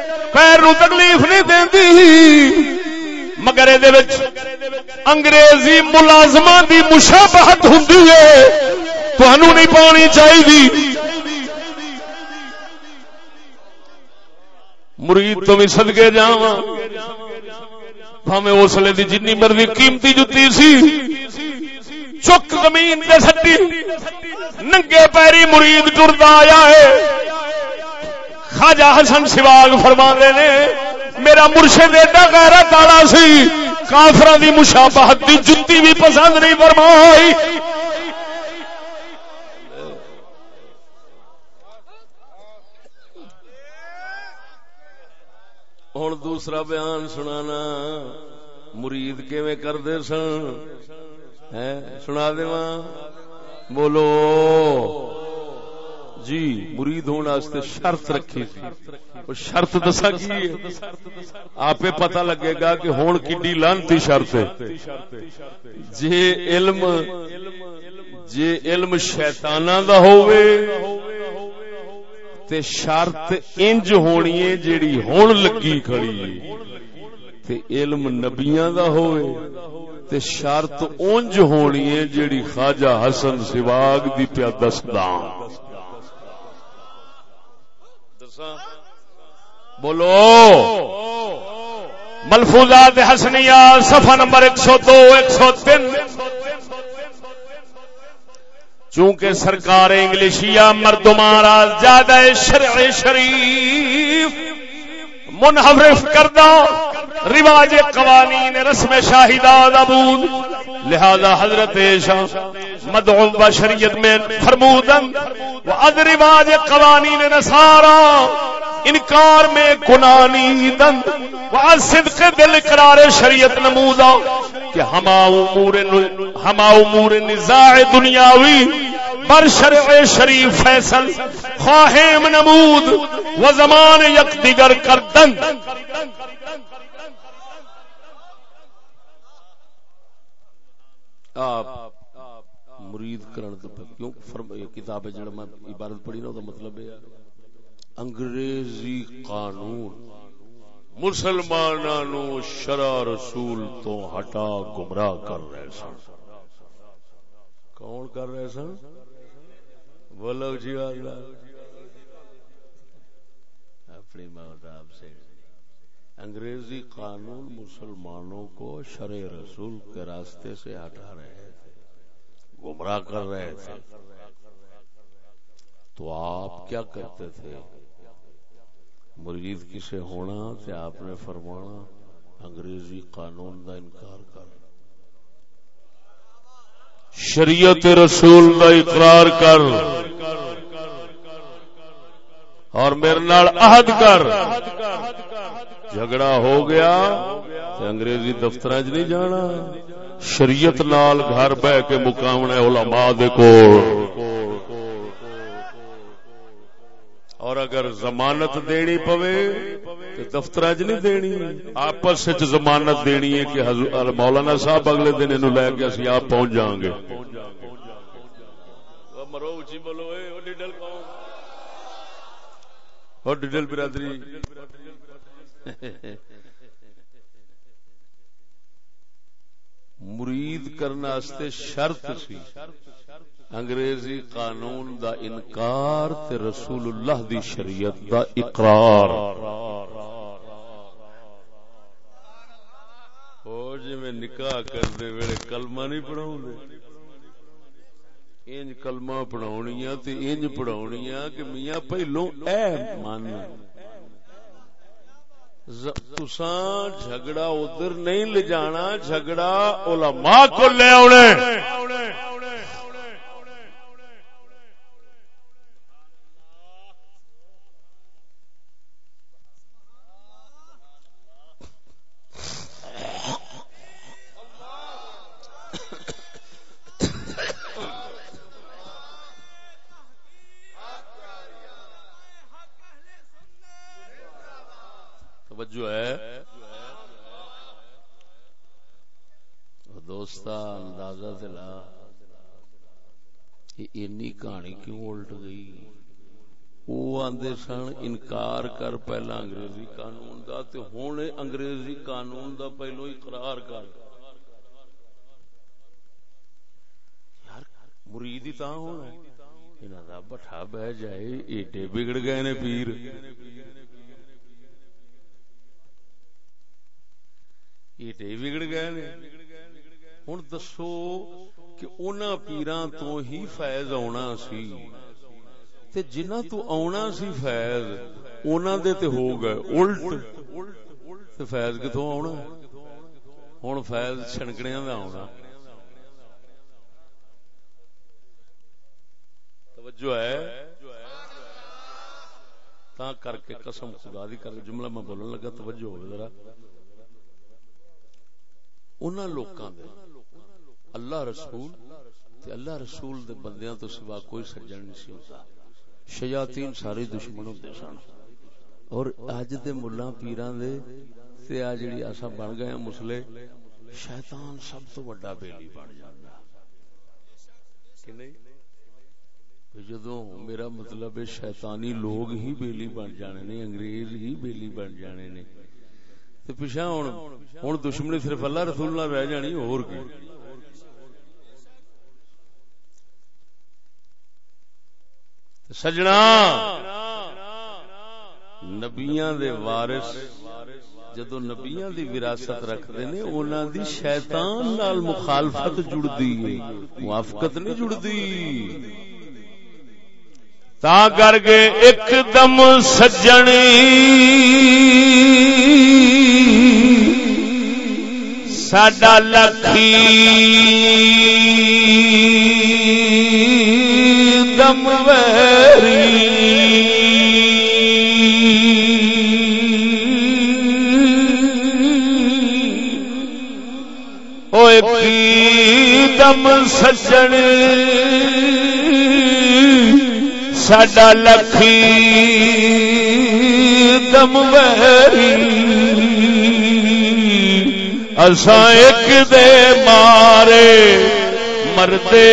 A: مگر انگریزی ملازم کی مشابہت ہوں تنوع نہیں پانی چاہیے مرید تو بھی سدکے جا اس لیے جن مرضی قیمتی جتی سی۔ چک زمین دے سٹی، ننگے پیری مرید ٹرتا آیا ہے۔ خواجہ حسن سواگ فرما نے، میرا مرشد ایڈا گہرا تالا سی۔ کافر دی مشابہت دی جتی بھی پسند نہیں فرمائی۔ ہوں دوسرا بیان سنانا، مرید کیویں کرتے سن؟ سنا دے بولو۔ جی مرید ہونے واسطے شرط رکھی سی شرط دسا کی آپ پتہ لگے گا کہ ہوں کی لانتی شرط ہے۔ جی علم جی علم شیتانا دا ہوئے تے شرط انج ہونی ہے جیڑی ہون لگی کھڑی تے علم نبیاں دا ہوئے تے شرط انج ہونی ہے جیڑی خواجہ حسن سواگ دی پیا بولو۔ ملفوظات ہسنیا صفحہ نمبر 102 103 چونکہ سرکار انگلشیا مردمارا زیادہ شرع شریف۔ منحرف کردہ رواج قوانین رسم شاہداد ابود لہذا حضرت مدعو و شریعت میں فرمودن و از رواج قوانین نصارا انکار میں کنانی دن و از صدق دل اقرار شریعت نمودا کہ ہما امور ہما امور نزاع دنیاوی بر شرع شریف فیصل خواہم نمود و زمان یک دیگر کردن۔ آپ مرید کرن تو کیوں؟ کتاب جڑا میں عبارت پڑھی نا مطلب ہے انگریزی قانون۔ مسلمانوں شرع رسول تو ہٹا گمراہ کر رہے سن۔ کون کر رہے سن؟ بولو جی اپنی موت آپ سے۔ انگریزی قانون مسلمانوں کو شرع رسول کے راستے سے ہٹا رہے تھے۔ گمراہ کر رہے تھے۔ تو آپ کیا کرتے تھے؟ مرید کسے ہونا تے آپ نے فرمانا انگریزی قانون دا انکار کر۔ شریعت رسول دا اقرار کر اور میرے نال عہد کر۔ جھگڑا ہو گیا انگریزی دفتر چ نہیں جانا۔ شریعت نال گھر بہ کے مقام علماء دے کول۔ اور اگر ضمانت دینی پوے تو دفتر چ نہیں دینی۔ آپس ضمانت دینی ہے کہ مولانا صاحب اگلے دن یہ لے کے اسی آپ پہنچ جاؤں گے۔ مرو اچھی بولو اور ڈیٹیل برادری۔ مرید کرنے شرط سی۔ انگریزی قانون دا انکار تے رسول اللہ دی شریعت دا اقرار۔ او جی میں نکاح کرتے ویلے کلمہ نہیں پڑھاؤں دے۔ انج کلمہ پڑھاؤنیاں تے انج پڑھاؤنیاں کہ میاں پہلو اے مان تساں جھگڑا ادھر نہیں لے جانا، جھگڑا علماء کو لے آنے توجہ ہے دوست اندازہ دلا اینی کہانی کیوں الٹ گئی؟ وہ آدھے سن انکار کر پہلا انگریزی قانون دا تے ہوں انگریزی قانون دا پہلو اقرار کر۔ یار، مرید تا ہونا انہاں دا بٹھا بہ جائے، ایڈے بگڑ گئے نے پیر۔ ایڈے بگڑ گئے نے۔ ہوں دسو کہ انہاں پیراں تو ہی فیض آنا سی۔ تے جنہاں تو آنا سی فیض انہاں دے تے ہو گئے۔ الٹ۔ تے فیض کتوں آنا ہن فیض چھنکڑیاں دا آنا توجہ ہے؟ تا کر کے قسم خدا دی کر جملہ میں بولن لگا، توجہ ہو ذرا۔ انہاں لوکاں دے۔ اللہ رسول تے اللہ رسول دے بندیاں تو سوا کوئی سجن نہیں سی ہوندا شیاطین سارے دشمن ہوندے سن۔ اور اج دے ملہ پیراں دے تے آ جڑی اساں بن گئے ہیں مسلے، شیطان سب تو بڑا بیلی بن جاندا۔ کہ نہیں؟ جدو میرا مطلب ہے، شیطانی لوگ ہی بیلی بن جانے نے، انگریز ہی بیلی بن جانے نے۔ تو پیچھا ہوں ہوں دشمنی صرف اللہ رسول رہ جانی، اور کی؟ سجنا! نبیاں دے وارث جدو نبیاں دی وراثت رکھتے نے، انہاں دی شیطان نال مخالفت جڑدی موافقت نہیں جڑدی۔ تا کر کے ایک دم سجنی۔ ساڈا لکھی دم ویری دم سجن ساڈا لکھی دم ویری اساں ایک دے مارے مردے۔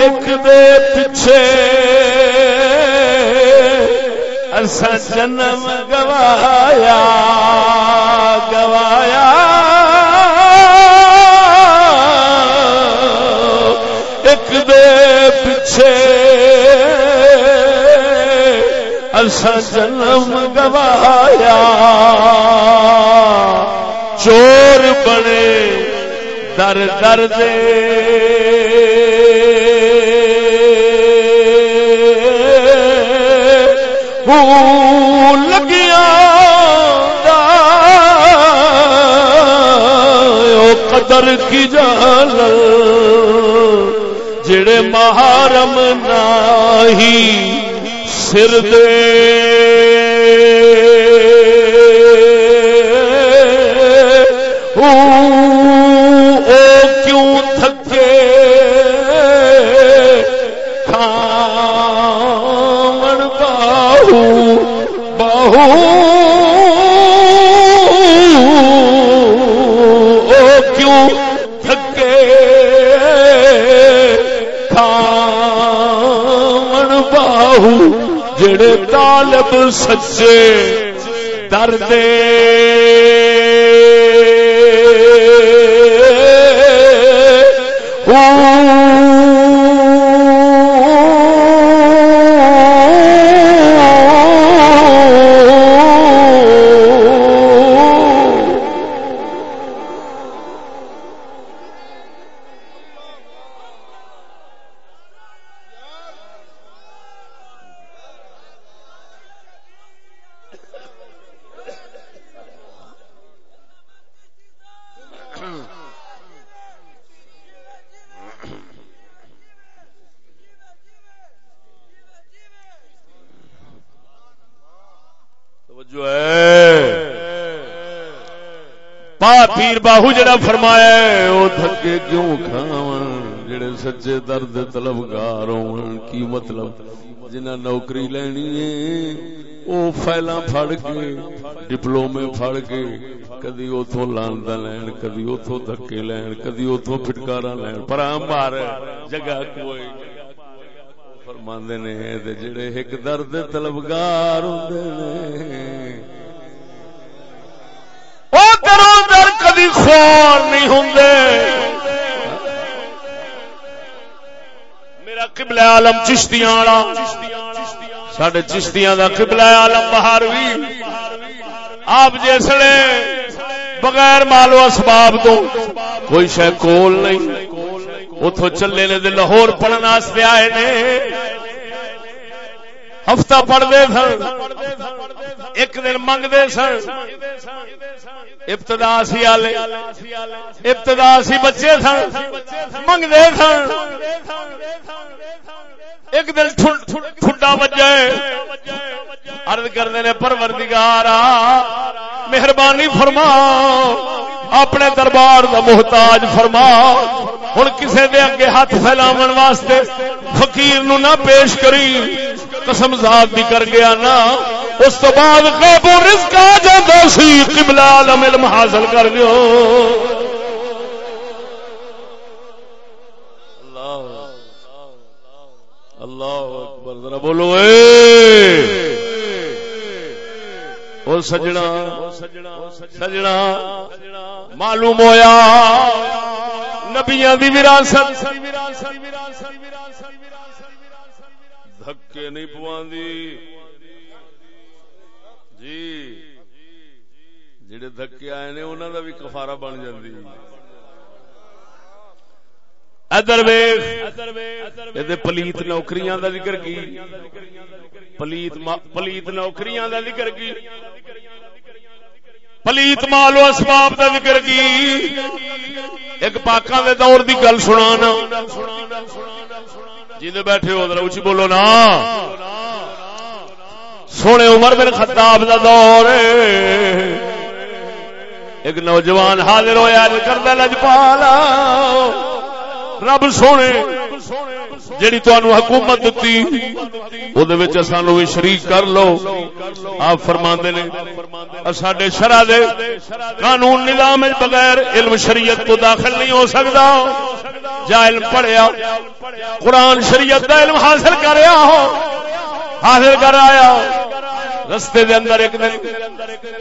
A: ایک دے پیچھے جنم گوایا گوایا۔ ایک دے پیچھے اسا جنم گوایا۔ چور بنے در در دے لگیا۔ قدر کی جال جڑے محرم ناہی سر دے۔ جڑے طالب سچے دردے او پیر باہو جڑا فرمایا وہ تھکے کیوں کھاون جڑے سچے درد طلبگار ہون، کی مطلب؟ جنہ نوکری لینی ہے، وہ فائلاں پھڑ کے، ڈپلومے پھڑ کے، کدی اتوں لاندا لین، کدی اتوں دھکے لین، کدی اتوں پھٹکارا لین۔ پر مار جگہ کوئی فرماندے نے، تے جڑے ایک درد طلبگار ہوندے نے او کرو در کبھی خور نہیں ہوندے میرا قبلہ عالم چشتیاں والا۔ سڈے چشتیاں کا قبلہ عالم بہار بھی آپ جسے بغیر مالو اسباب تو کوئی شہ کول نہیں۔ اتو چلے نے لاہور پڑھنے آئے نے۔ ہفتہ پڑھتے سن، ایک دن منگتے سن۔ ابتدا سی آلے، ابتدا سی بچے سن، منگتے سن۔ ایک دن ٹھنڈا بجے ارد کرتے نے پروردگار مہربانی فرما، اپنے دربار دا محتاج فرما۔ ہوں کسے دے اگے ہاتھ پھیلاو واسطے فقیر نو نہ پیش کری۔ قسم ذات بھی کر گیا نا، اس تو بعد قابو رزق آ جاتا سی، قبلہ عالم علم حاصل کر گیا۔ اللہ اکبر، ذرا بولو اے۔ اور سجنا سجنا معلوم ہویا، نبیاں دی وراثت دھکے نہیں پواندی جی۔ جڑے دھکے آئے نے، انہاں دا بھی کفارہ بن جاندی۔ ادر ویخ پلیت نوکریاں دا ذکر کی۔ پلیت پلیت نوکریاں دا ذکر کی۔ پلیت مالو اسباب دا ذکر کی۔ ایک پاکاں دے دور دی گل سنانا۔ جی بیٹھے ہو، ذرا اچھی بولو نا۔ سونے عمر بن خطاب دا دور ایک نوجوان حاضر ہویا کردہ لجپالا رب سونے جیڑی تنوع حکومت دتی سانو بھی شریک کر لو۔ آپ فرما نے سڈے شرح دے قانون نظام بغیر علم شریعت تو داخل نہیں ہو سکتا جا علم پڑھیا، قرآن شریعت کا علم حاصل کر حاصل کر آیا رستے دے اندر ایک دن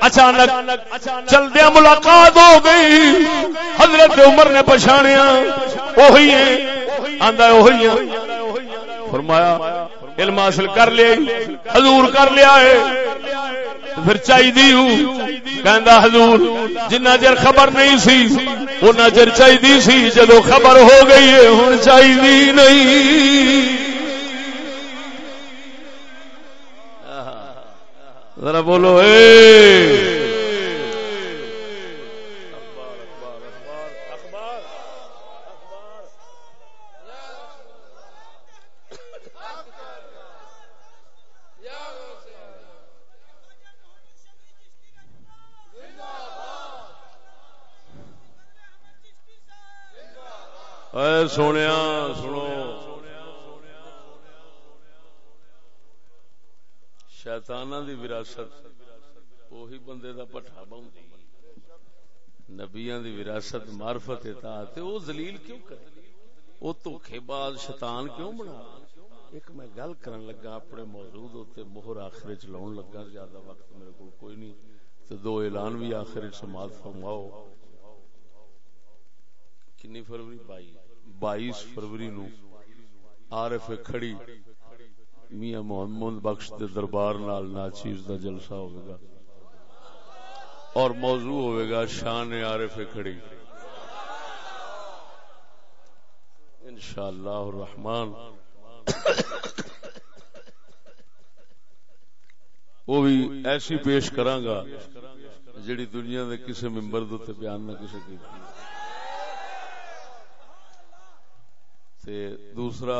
A: اچانک چلدیا ملاقات ہو گئی۔ حضرت عمر نے پچھاڑیا وہی آندا وہی فرمایا، علم حاصل کر لیا حضور کر لیا ہے۔ پھر چاہیے کہندا حضور، جنہ چر خبر نہیں سی، اُنہ چر چاہیے سی جدو خبر ہو گئی ہے ہوں چاہیے نہیں۔ ذرا بولو، اے۔ سونے سنو۔ شیطانہ دی وراثت وہی بندے دا پٹھا بہت نبیاں دی وراثت، معرفت اطاعت او ذلیل کیوں کر او دھوکھے باز شیطان کیوں بنا؟ ایک میں گل کرن لگا اپنے موجود ہوتے مہر آخر چ لاؤن لگا، زیادہ وقت میرے کو کوئی نہیں۔ تو دو اعلان بھی آخر سماعت فرماؤ۔ کنی فروری؟ بائی بائیس فروری نو عارف کھڑی میاں محمد بخش دے دربار نال ناچیز دا جلسہ ہوئے گا اور موضوع ہوئے گا شان عارف کھڑی انشاءاللہ الرحمن وہ بھی ایسی پیش کرانگا جڑی دنیا دے کسے ممبر دو تے بیان نہ کسے کی تے دوسرا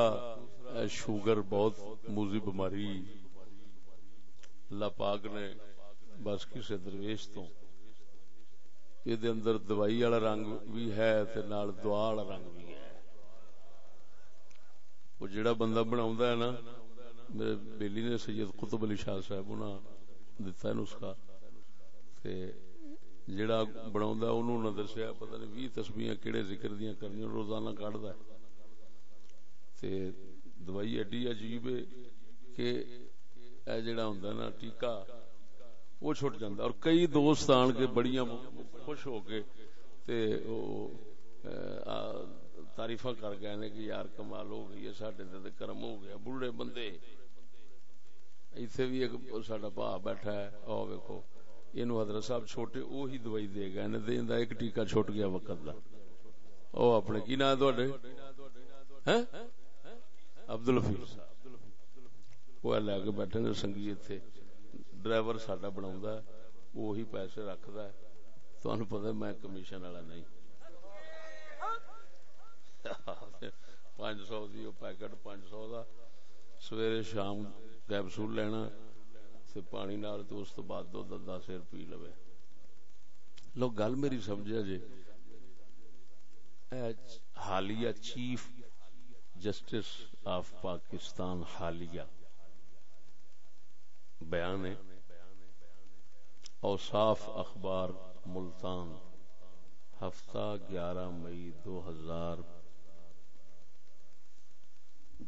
A: شوگر بہت موزی بماری اللہ پاک نے بس کسی درویش تو یہ اندر دوائی والا رنگ بھی ہے تے نال دعا والا رنگ بھی ہے۔ وہ جڑا بندہ بنا ہے نا، میرے بیلی نے سید قطب علی شاہ صاحب انہاں دتا ہے نسخہ۔ تے جڑا بنا انہوں نے دسیا، پتہ نہیں بھی تسبیحاں کیڑے ذکر دیاں کرنی روزانہ کڈدا ہے۔ تے دوائی ایڈی عجیب ہے کہ اے جڑا ہوندا نا ٹیکا، وہ چھٹ جاندہ اور کئی دوست آن کے بڑیاں خوش ہو کے تے تعریف کر گئے نے کہ یار کمال ہو گئی ہے، ساڈے تے کرم ہو گیا بڑھے بندے۔ ایتھے بھی ایک ساڈا بھا بیٹھا ہے او ویکھو، اینو حضرت صاحب چھوٹے وہی دوائی دے گئے نے دیندا ایک ٹیکا چھوٹ گیا وقت دا۔ او اپنے کی نام تواڈے؟ ہیں عبد الحفیظ وہ لے کے بیٹھے نے سنگی ایتھے ڈرائیور ساڈا بناوندا ہے وہی پیسے رکھدا ہے۔ تانوں پتہ میں کمیشن والا نہیں۔ پانچ سو دی پیکٹ پانچ سو دا۔ سویرے شام کیپسول لینا تے پانی نال تو اس تو بعد دو دس سیر پی لوے۔ لوگ گل میری سمجھا جی۔ حالیہ چیف جسٹس آف پاکستان حالیہ۔ بیان ہے۔ اوصاف اخبار ملتان، ہفتہ گیارہ مئی دو ہزار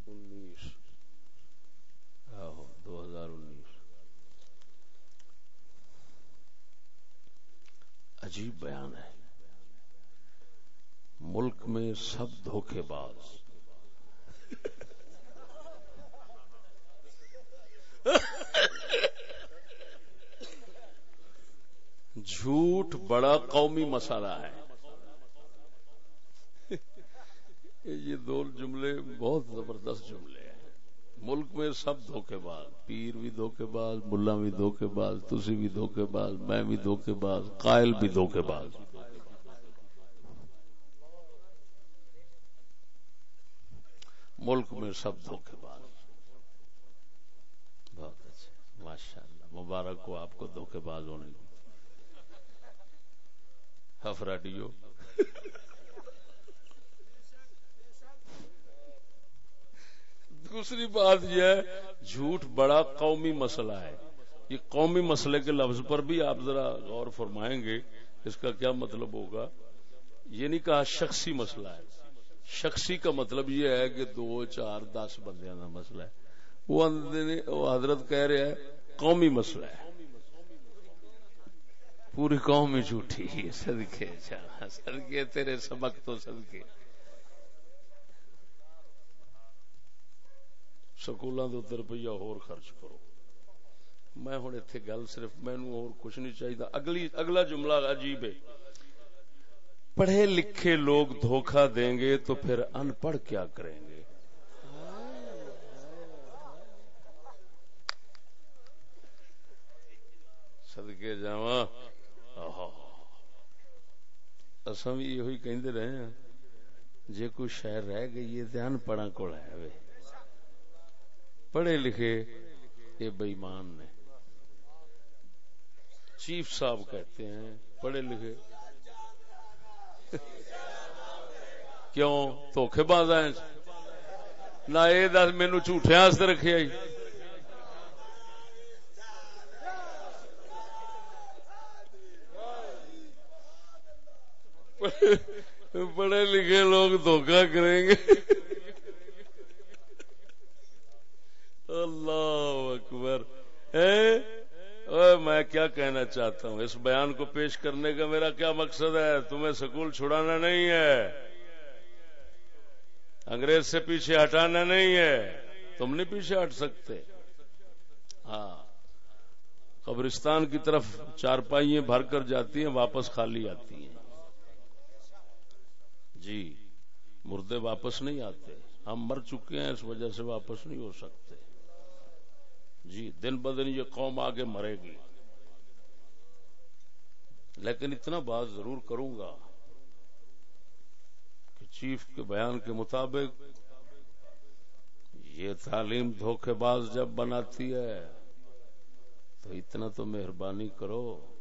A: انیس۔ دو ہزار انیس۔ عجیب بیان ہے۔ ملک میں سب دھوکے باز۔ جھوٹ بڑا قومی مسئلہ ہے۔ یہ دو جملے بہت زبردست جملے ہیں۔ ملک میں سب دھوکے باز پیر بھی دھوکے باز ملا بھی دھوکے باز تسی بھی دھوکے باز میں بھی دھوکے باز قائل بھی دھوکے باز ملک میں سب دھوکے باز بہت اچھا ماشاء اللہ مبارک کو آپ کو، دھوکے باز ہونے ہفراڈیو دوسری بات یہ ہے، جھوٹ بڑا قومی مسئلہ ہے۔ یہ قومی مسئلے کے لفظ پر بھی آپ ذرا غور فرمائیں گے، اس کا کیا مطلب ہوگا؟ یہ نہیں کہا شخصی مسئلہ ہے۔ شخصی کا مطلب یہ ہے کہ دو، چار، دس بندیاں کا مسئلہ ہے۔ وہ حضرت کہہ رہے ہیں قومی مسئلہ ہے۔ پوری قوم ہی جھوٹھی سدکے سدکے اچھا، تیرے سبق تو سدکے سکولوں کے روپیہ ہور خرچ کرو۔ میں ہوں اتنے گل صرف مینو اور کچھ نہیں چاہیے اگلی، اگلا جملہ عجیب ہے۔ پڑھے لکھے لوگ دھوکہ دیں گے تو پھر ان پڑھ کیا کریں گے؟ سدکے جا اصا بھی یہ کہ رہے ہیں جی کوئی شہر رہ گئی ہے تو ان پڑھا کو ہے پڑھے لکھے یہ بےمان نے چیف صاحب کہتے ہیں پڑھے لکھے کیوں دھوکھے باز ہیں نہ یہ دس مینو جھوٹے رکھے آئی پڑھے لکھے لوگ دھوکہ کریں گے۔ اللہ اکبر۔ میں کیا کہنا چاہتا ہوں؟ اس بیان کو پیش کرنے کا میرا کیا مقصد ہے؟ تمہیں سکول چھڑانا نہیں ہے۔ انگریز سے پیچھے ہٹانا نہیں ہے۔ تم نہیں پیچھے ہٹ سکتے۔ ہاں۔ قبرستان کی طرف چار پائیے بھر کر جاتی ہیں، واپس خالی آتی ہیں۔ جی مردے واپس نہیں آتے۔ ہم مر چکے ہیں، اس وجہ سے واپس نہیں ہو سکتے۔ جی دن بدن یہ قوم آگے مرے گی۔ لیکن اتنا بات ضرور کروں گا کہ چیف کے بیان کے مطابق یہ تعلیم دھوکے باز جب بناتی ہے، تو اتنا تو مہربانی کرو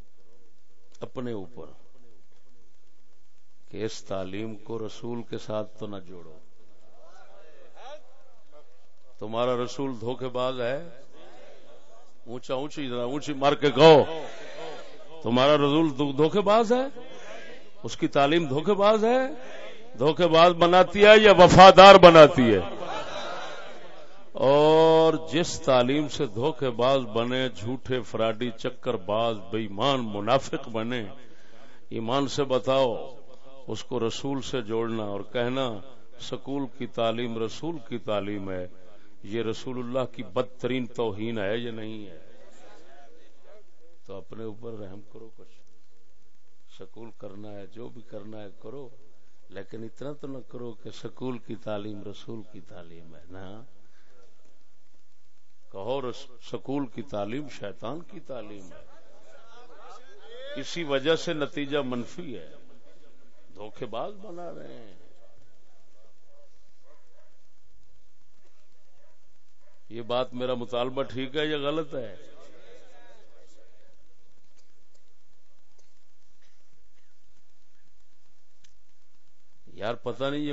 A: اپنے اوپر۔ کہ اس تعلیم کو رسول کے ساتھ تو نہ جوڑو۔ تمہارا رسول دھوکے باز ہے۔ اونچا اونچی، ذرا اونچی مار کے کہو۔ تمہارا رسول دھوکے باز ہے؟ اس کی تعلیم دھوکے باز ہے؟ دھوکے باز بناتی ہے یا وفادار بناتی ہے؟ اور جس تعلیم سے دھوکے باز بنے، جھوٹے، فراڈی، چکر باز بےمان منافق بنے، ایمان سے بتاؤ۔ اس کو رسول سے جوڑنا اور کہنا سکول کی تعلیم رسول کی تعلیم ہے۔ یہ رسول اللہ کی بدترین توہین ہے یا نہیں ہے؟ تو اپنے اوپر رحم کرو، کچھ سکول کرنا ہے، جو بھی کرنا ہے کرو، لیکن اتنا تو نہ کرو کہ سکول کی تعلیم رسول کی تعلیم ہے نا کہو سکول کی تعلیم شیطان کی تعلیم ہے۔ اسی وجہ سے نتیجہ منفی ہے۔ دھوکے باز بنا رہے ہیں۔ یہ بات میرا مطالبہ ٹھیک ہے یا غلط ہے؟ یار پتہ نہیں یہ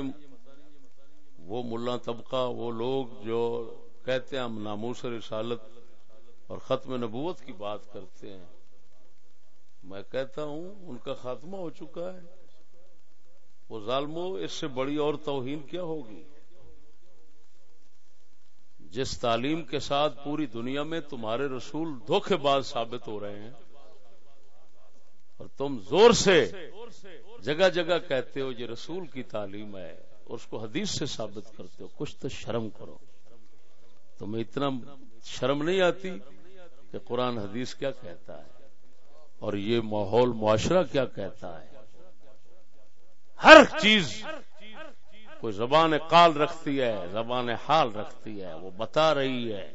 A: وہ ملا طبقہ، وہ لوگ جو کہتے ہیں ہم ناموس رسالت اور ختم نبوت کی بات کرتے ہیں۔ میں کہتا ہوں ان کا خاتمہ ہو چکا ہے۔ وہ ظالمو، اس سے بڑی اور توہین کیا ہوگی؟ جس تعلیم کے ساتھ پوری دنیا میں تمہارے رسول دھوکے باز ثابت ہو رہے ہیں، اور تم زور سے جگہ جگہ کہتے ہو، یہ رسول کی تعلیم ہے، اور اس کو حدیث سے ثابت کرتے ہو، کچھ تو شرم کرو۔ تمہیں اتنا شرم نہیں آتی کہ قرآن حدیث کیا کہتا ہے، اور یہ ماحول، معاشرہ کیا کہتا ہے؟ ہر چیز کوئی زبان قال رکھتی ہے، زبان حال رکھتی ہے، وہ بتا رہی ہے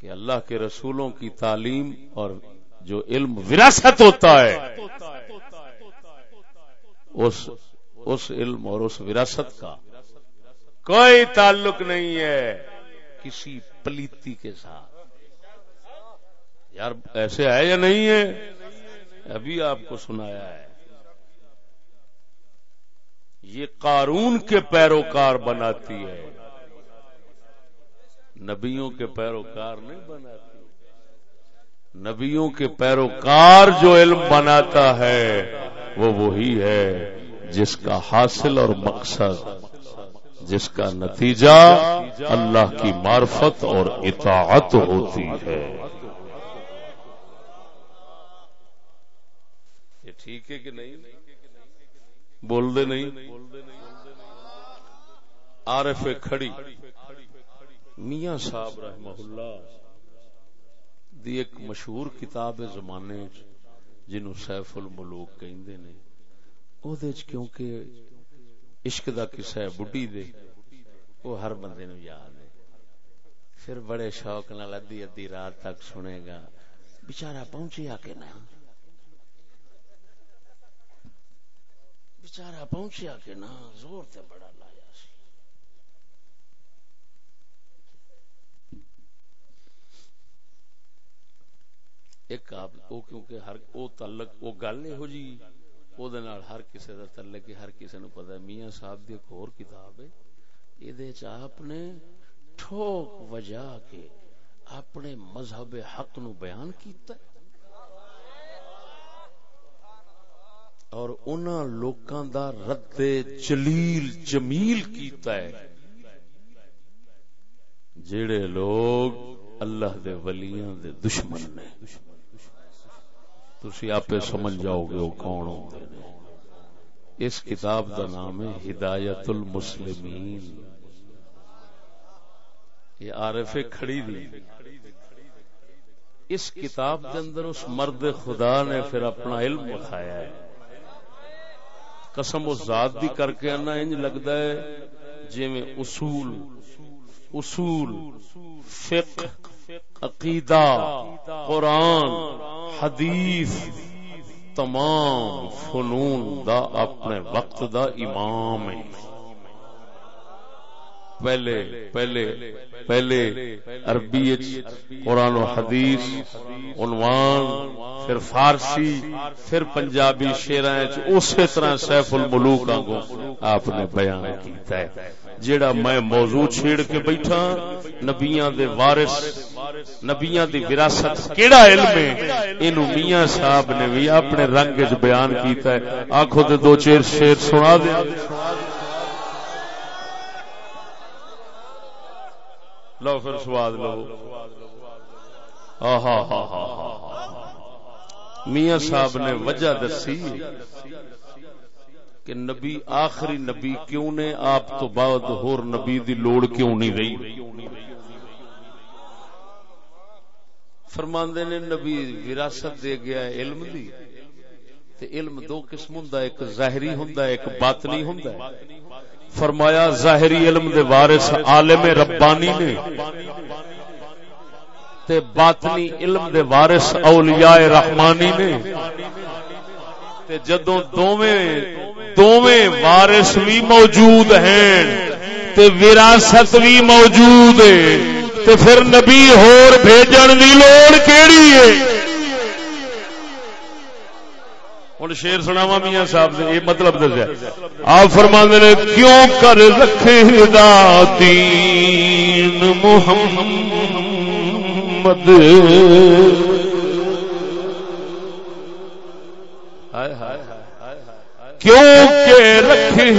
A: کہ اللہ کے رسولوں کی تعلیم اور جو علم وراثت ہوتا ہے، اس اس علم اور اس وراثت کا کوئی تعلق نہیں ہے کسی پلیتی کے ساتھ۔ یار، ایسے ہے یا نہیں ہے؟ ابھی آپ کو سنایا ہے۔ یہ قارون کے پیروکار بناتی ہے۔ نبیوں کے پیروکار نہیں بناتی۔ نبیوں کے پیروکار جو علم بناتا ہے، وہ وہی ہے جس کا حاصل اور مقصد، جس کا نتیجہ اللہ کی معرفت اور اطاعت ہوتی ہے۔ یہ ٹھیک ہے کہ نہیں؟ بول دے نہیں۔ عارف کھڑی۔ میاں صاحب رحمہ اللہ دی ایک مشہور کتاب زمانے جنو سیف الملوک کہندے نے۔ او دے کیونکہ عشق دا قصہ ہے بڈی دے وہ ہر بندے نو یاد ہے۔ پھر بڑے شوق نال ادی ادی رات تک سنے گا بیچارہ پہنچی آ کے نہ بیچارہ پہنچیا کہ نہ، زور تے بڑا لایا سی۔ ایک آپ، او کیونکہ ہر، او تعلق، او گل ہو جی او دے نال ہر کسے دا تعلق ہر کسے نو پتہ ہے۔ میاں صاحب دی ایک اور کتاب ہے۔ اے دے چ آپ نے ٹھوک وجہ کے اپنے مذہب حق نو بیان کیتا ہے۔ اور انہاں لوکاں دا رد جلیل جمیل کیتا ہے۔ جڑے لوگ اللہ دے ولیاں دے دشمن نے۔ تسی آپ سمجھ جاؤ گے وہ کون ہوتے ہیں اس کتاب دا نام ہے ہدایت المسلمین یہ عارف کھڑی دی۔ اس کتاب دے اندر اس مرد خدا نے پھر اپنا علم بخایا ہے۔ قسم و ذات دی کر کے آنا انج لگتا ہے جی میں اصول اصول، فقہ، عقیدہ، قرآن، حدیث، تمام فنون دا اپنے وقت دا امام ہے۔ پہلے پہلے پہلے عربی قرآن و حدیث، عنوان، پھر فارسی، پھر پنجابی شیر اسی طرح سیف الملوک کو آپ نے بیان کیتا ہے۔ جیڑا میں موضوع چھیڑ کے بیٹھا، نبیاں دے وارث، نبیاں دی وراثت کیڑا علم ہے؟ اینو میاں صاحب نے بھی اپنے رنگ وچ بیان کیتا ہے۔ آنکھوں تے دو چیر شیر سنا دے۔ لو پھر سواد لو۔ ہاں، میاں صاحب نے وجہ دسی کہ نبی آخری نبی کیوں نے آپ تو بعد ہور نبی دی لوڑ کیوں نہیں رہی؟ فرماندے نے نبی وراثت دے گیا علم دی۔ تے علم دو قسم ہوندا ایک ظاہری ہوندا ایک باطنی ہوندا فرمایا، ظاہری علم دے وارث عالم ربانی نے۔ تے باطنی علم دے وارث اولیاء رحمانی نے۔ تے جدوں دوویں دوویں وارث بھی موجود ہیں، تے وراثت بھی موجود ہے، تے پھر نبی ہور بھیجن دی لوڑ کیڑی ہے؟ ہوں شیر سناوا میاں صاحب نے یہ مطلب دسیا۔ آپ فرما نے، کیوں کر رکھے دین محمد؟ کیوں کے رکھے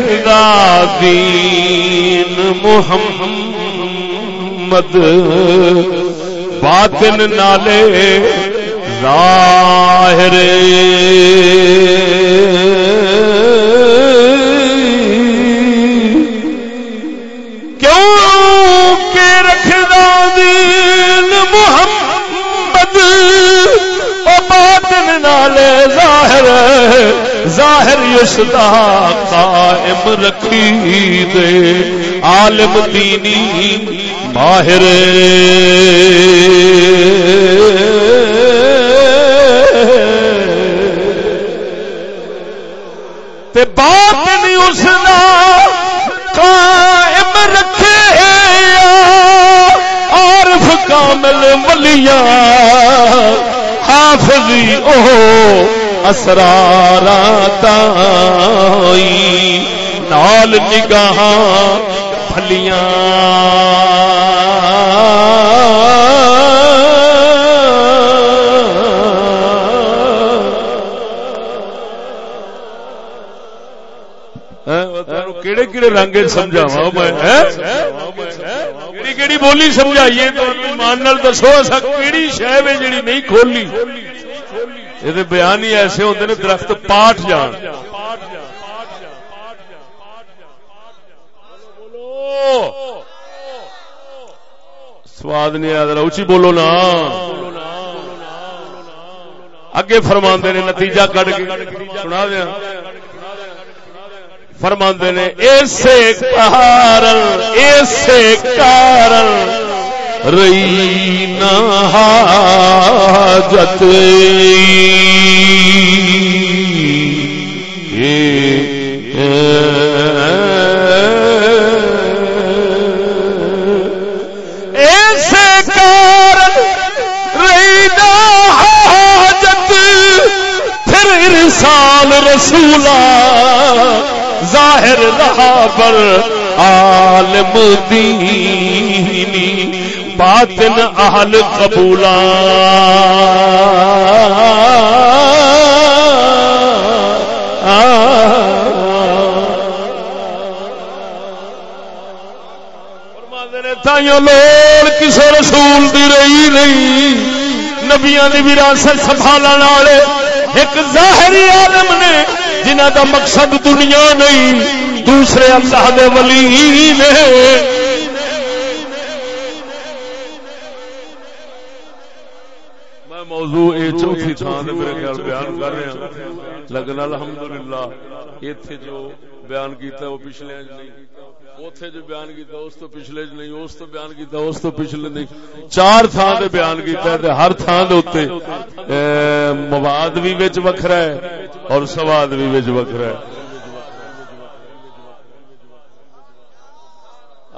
A: دین محمد؟ باطن نالے ظاہر۔ کیوں رکھدا دین محمد او باطن ظاہر ظاہر یشدا قائم رکھی دے عالم دینی ماہر۔ تے بات نہیں اس قائم رکھے عارف کامل ملیا حافظی او اسرار نال نگاہ پھلیاں کہڑے کہڑے رنگ سمجھاوا میں کہڑی بولی سمجھائیے تو مان دسو، ایسا کہڑی شہ ہے جی نہیں کھولی؟ یہ بیان ہی ایسے ہوتے ہیں درخت پاٹ جان۔ سواد نہیں آ اچھی بولو نا۔ اگے فرما نے نتیجہ کٹ کے۔ سنا دیا۔ فرماندے نے، ایسے کارن ایسے کارن رئی نہ حاجت۔ ایسے کارن رئی نہ حاجت۔ پھر ارسال رسولہ ظاہر رہا پر عالم دینی باطن اہل قبولا لوڑ کسی رسول دی رہی نہیں، نبیاں دی وراثت سنبھالنے والے ایک ظاہری عالم نے جنہ دا مقصد دنیا نہیں، دوسرے اللہ دے ولی نے۔ میں موضوع اے چوتھی تھان میرے خیال بیان کر رہا ہوں۔ لیکن الحمدللہ، ایتھے جو بیان کیتا وہ پچھلے نہیں۔ اوتھے جو بیان کیتا اس تو پچھلے جو نہیں، اس تو بیان کیتا، اس تو پچھلے نہیں۔ چار تھان دے بیان کیتا ہے تے ہر تھان دے اوتے مواد بھی وچ وکھرا ہے اور سواد بھی وچ وکھرا ہے۔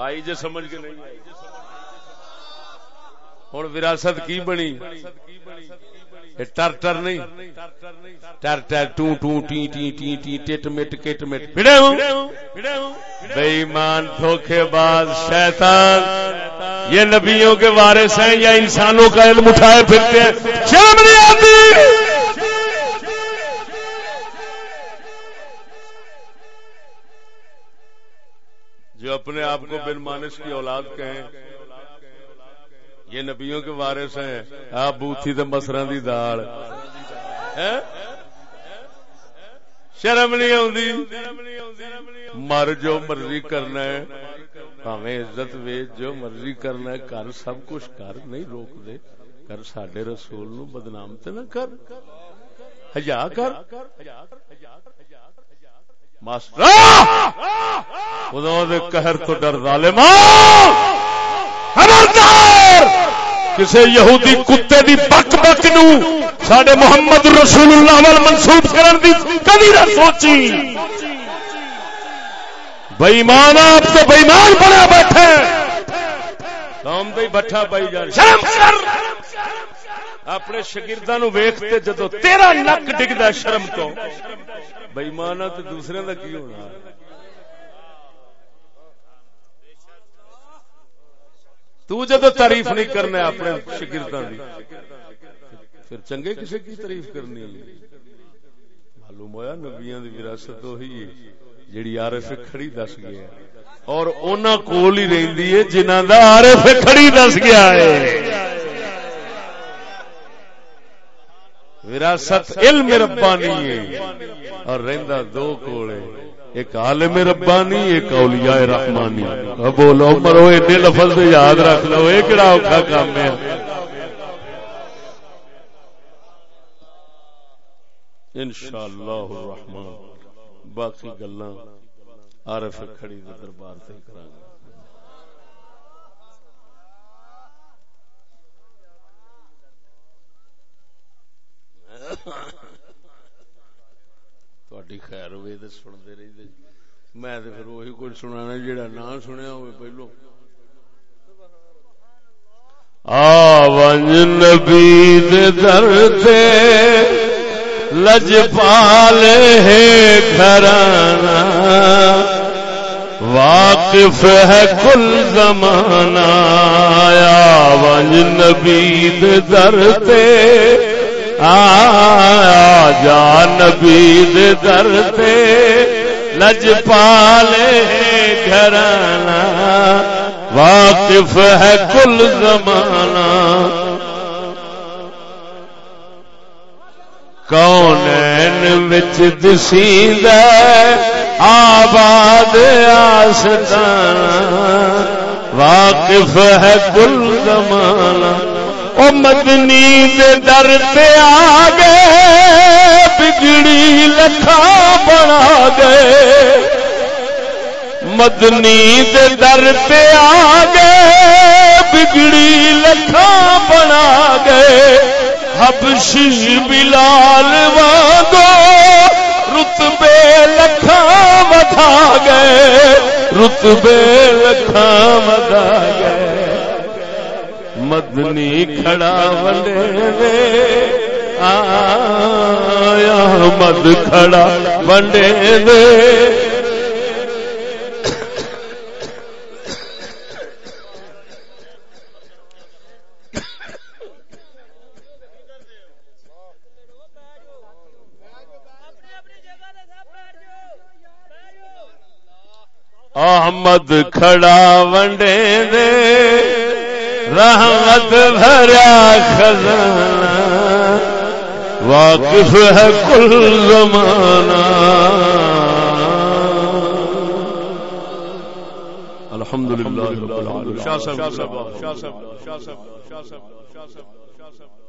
A: آئی جے سمجھ کے نہیں ہوں وراثت کی بنی؟ ٹر ٹر نہیں۔ ٹر ٹر ٹو ٹو ٹی ٹی ٹی ٹی ٹٹ مٹ کٹ مٹ۔ بڑے ہوں بے ایمان دھوکے باز، شیطان۔ یہ نبیوں کے وارث ہیں یا انسانوں کا علم اٹھائے پھرتے ہیں؟ شرم نہیں آتی۔ جو اپنے آپ کو بن مانس کی اولاد کہیں یہ نبیوں کے وارث ہیں۔ آپ بوتھی تو مسرا دی دال۔ شرم نہیں آتی مر جو مرضی کرنا ہے۔ پاوے عزت ویچ جو مرضی کرنا ہے، کر سب کچھ کر، نہیں روک دے۔ کر سڈے رسول نو بدنام تو نہ کر۔ ہجا کر۔ ماسٹر خدا دے قہر تو ڈر ظالم! خبردار! کسی یہودی کتے دی بک بک نو سڈے محمد رسول اللہ وال منسوخ کرن دی کبھی نہ سوچی۔ بےمان آپ سے بےمان بنا بیٹھے۔ قوم دے بٹھا بائی جان شرم کر۔ اپنے شگرداں نو ویکھتے جدو تیرا نک ڈگدا شرم تو۔ بےمانا تو دوسرے کا کی ہونا؟ تو جدو تعریف نہیں کرنا اپنے شگرداں دی، پھر چنگے کسی کی تعریف کرنی؟ معلوم ہوا نبیاں دی وراثت وہی ہے، جیڑی عارف کھڑی دس گیا اور اونا کول ہی رہندی ہے، جنہاں دا عارف کھڑی دس گیا ہے۔ وراثت علم ربانی ہے، اور رہندا دو کولے ایک عالم ربانی، ایک اولیاء رحمانی۔ بولو مرو ایڈے لفظ یاد رکھ لو، یہ کہڑا اوکھا کام ہے؟ انشاءاللہ الرحمن۔ باقی گلاں عارف کھڑی دے دربار تے کراں گے Ha ha ha. خیر ہوئے سنتے رہتے میں پھر وہی کچھ سنا جا نہ سنیا ہوئے پہلو آونج نبی درتے لج پالے گھرانا واقف ہے کل زمانہ آونج نبی درتے آیا جا نبی در لج پالے گھرانا، واقف ہے کل زمانہ۔ کون وچ دسیند آباد آستان واقف ہے کل زمانہ۔ او مدنی دے در پہ آ گئے بگڑی لکھا بنا گئے مدنی دے در پہ آ گئے بگڑی لکھا بنا گئے حبشی بلال وانگو رتبے لکھا بتا گئے۔ رتبے لکھا بتا گئے۔ مدنی کھڑا ونڈے دے آیا مد کھڑا ونڈے دے احمد کھڑا ونڈے دے رحمت بھرا خزانہ، واقف ہے کل زمانہ۔ الحمد للہ شاہ صاحب شاہ صاحب شاہ صاحب شاہ صاحب شاہ صاحب۔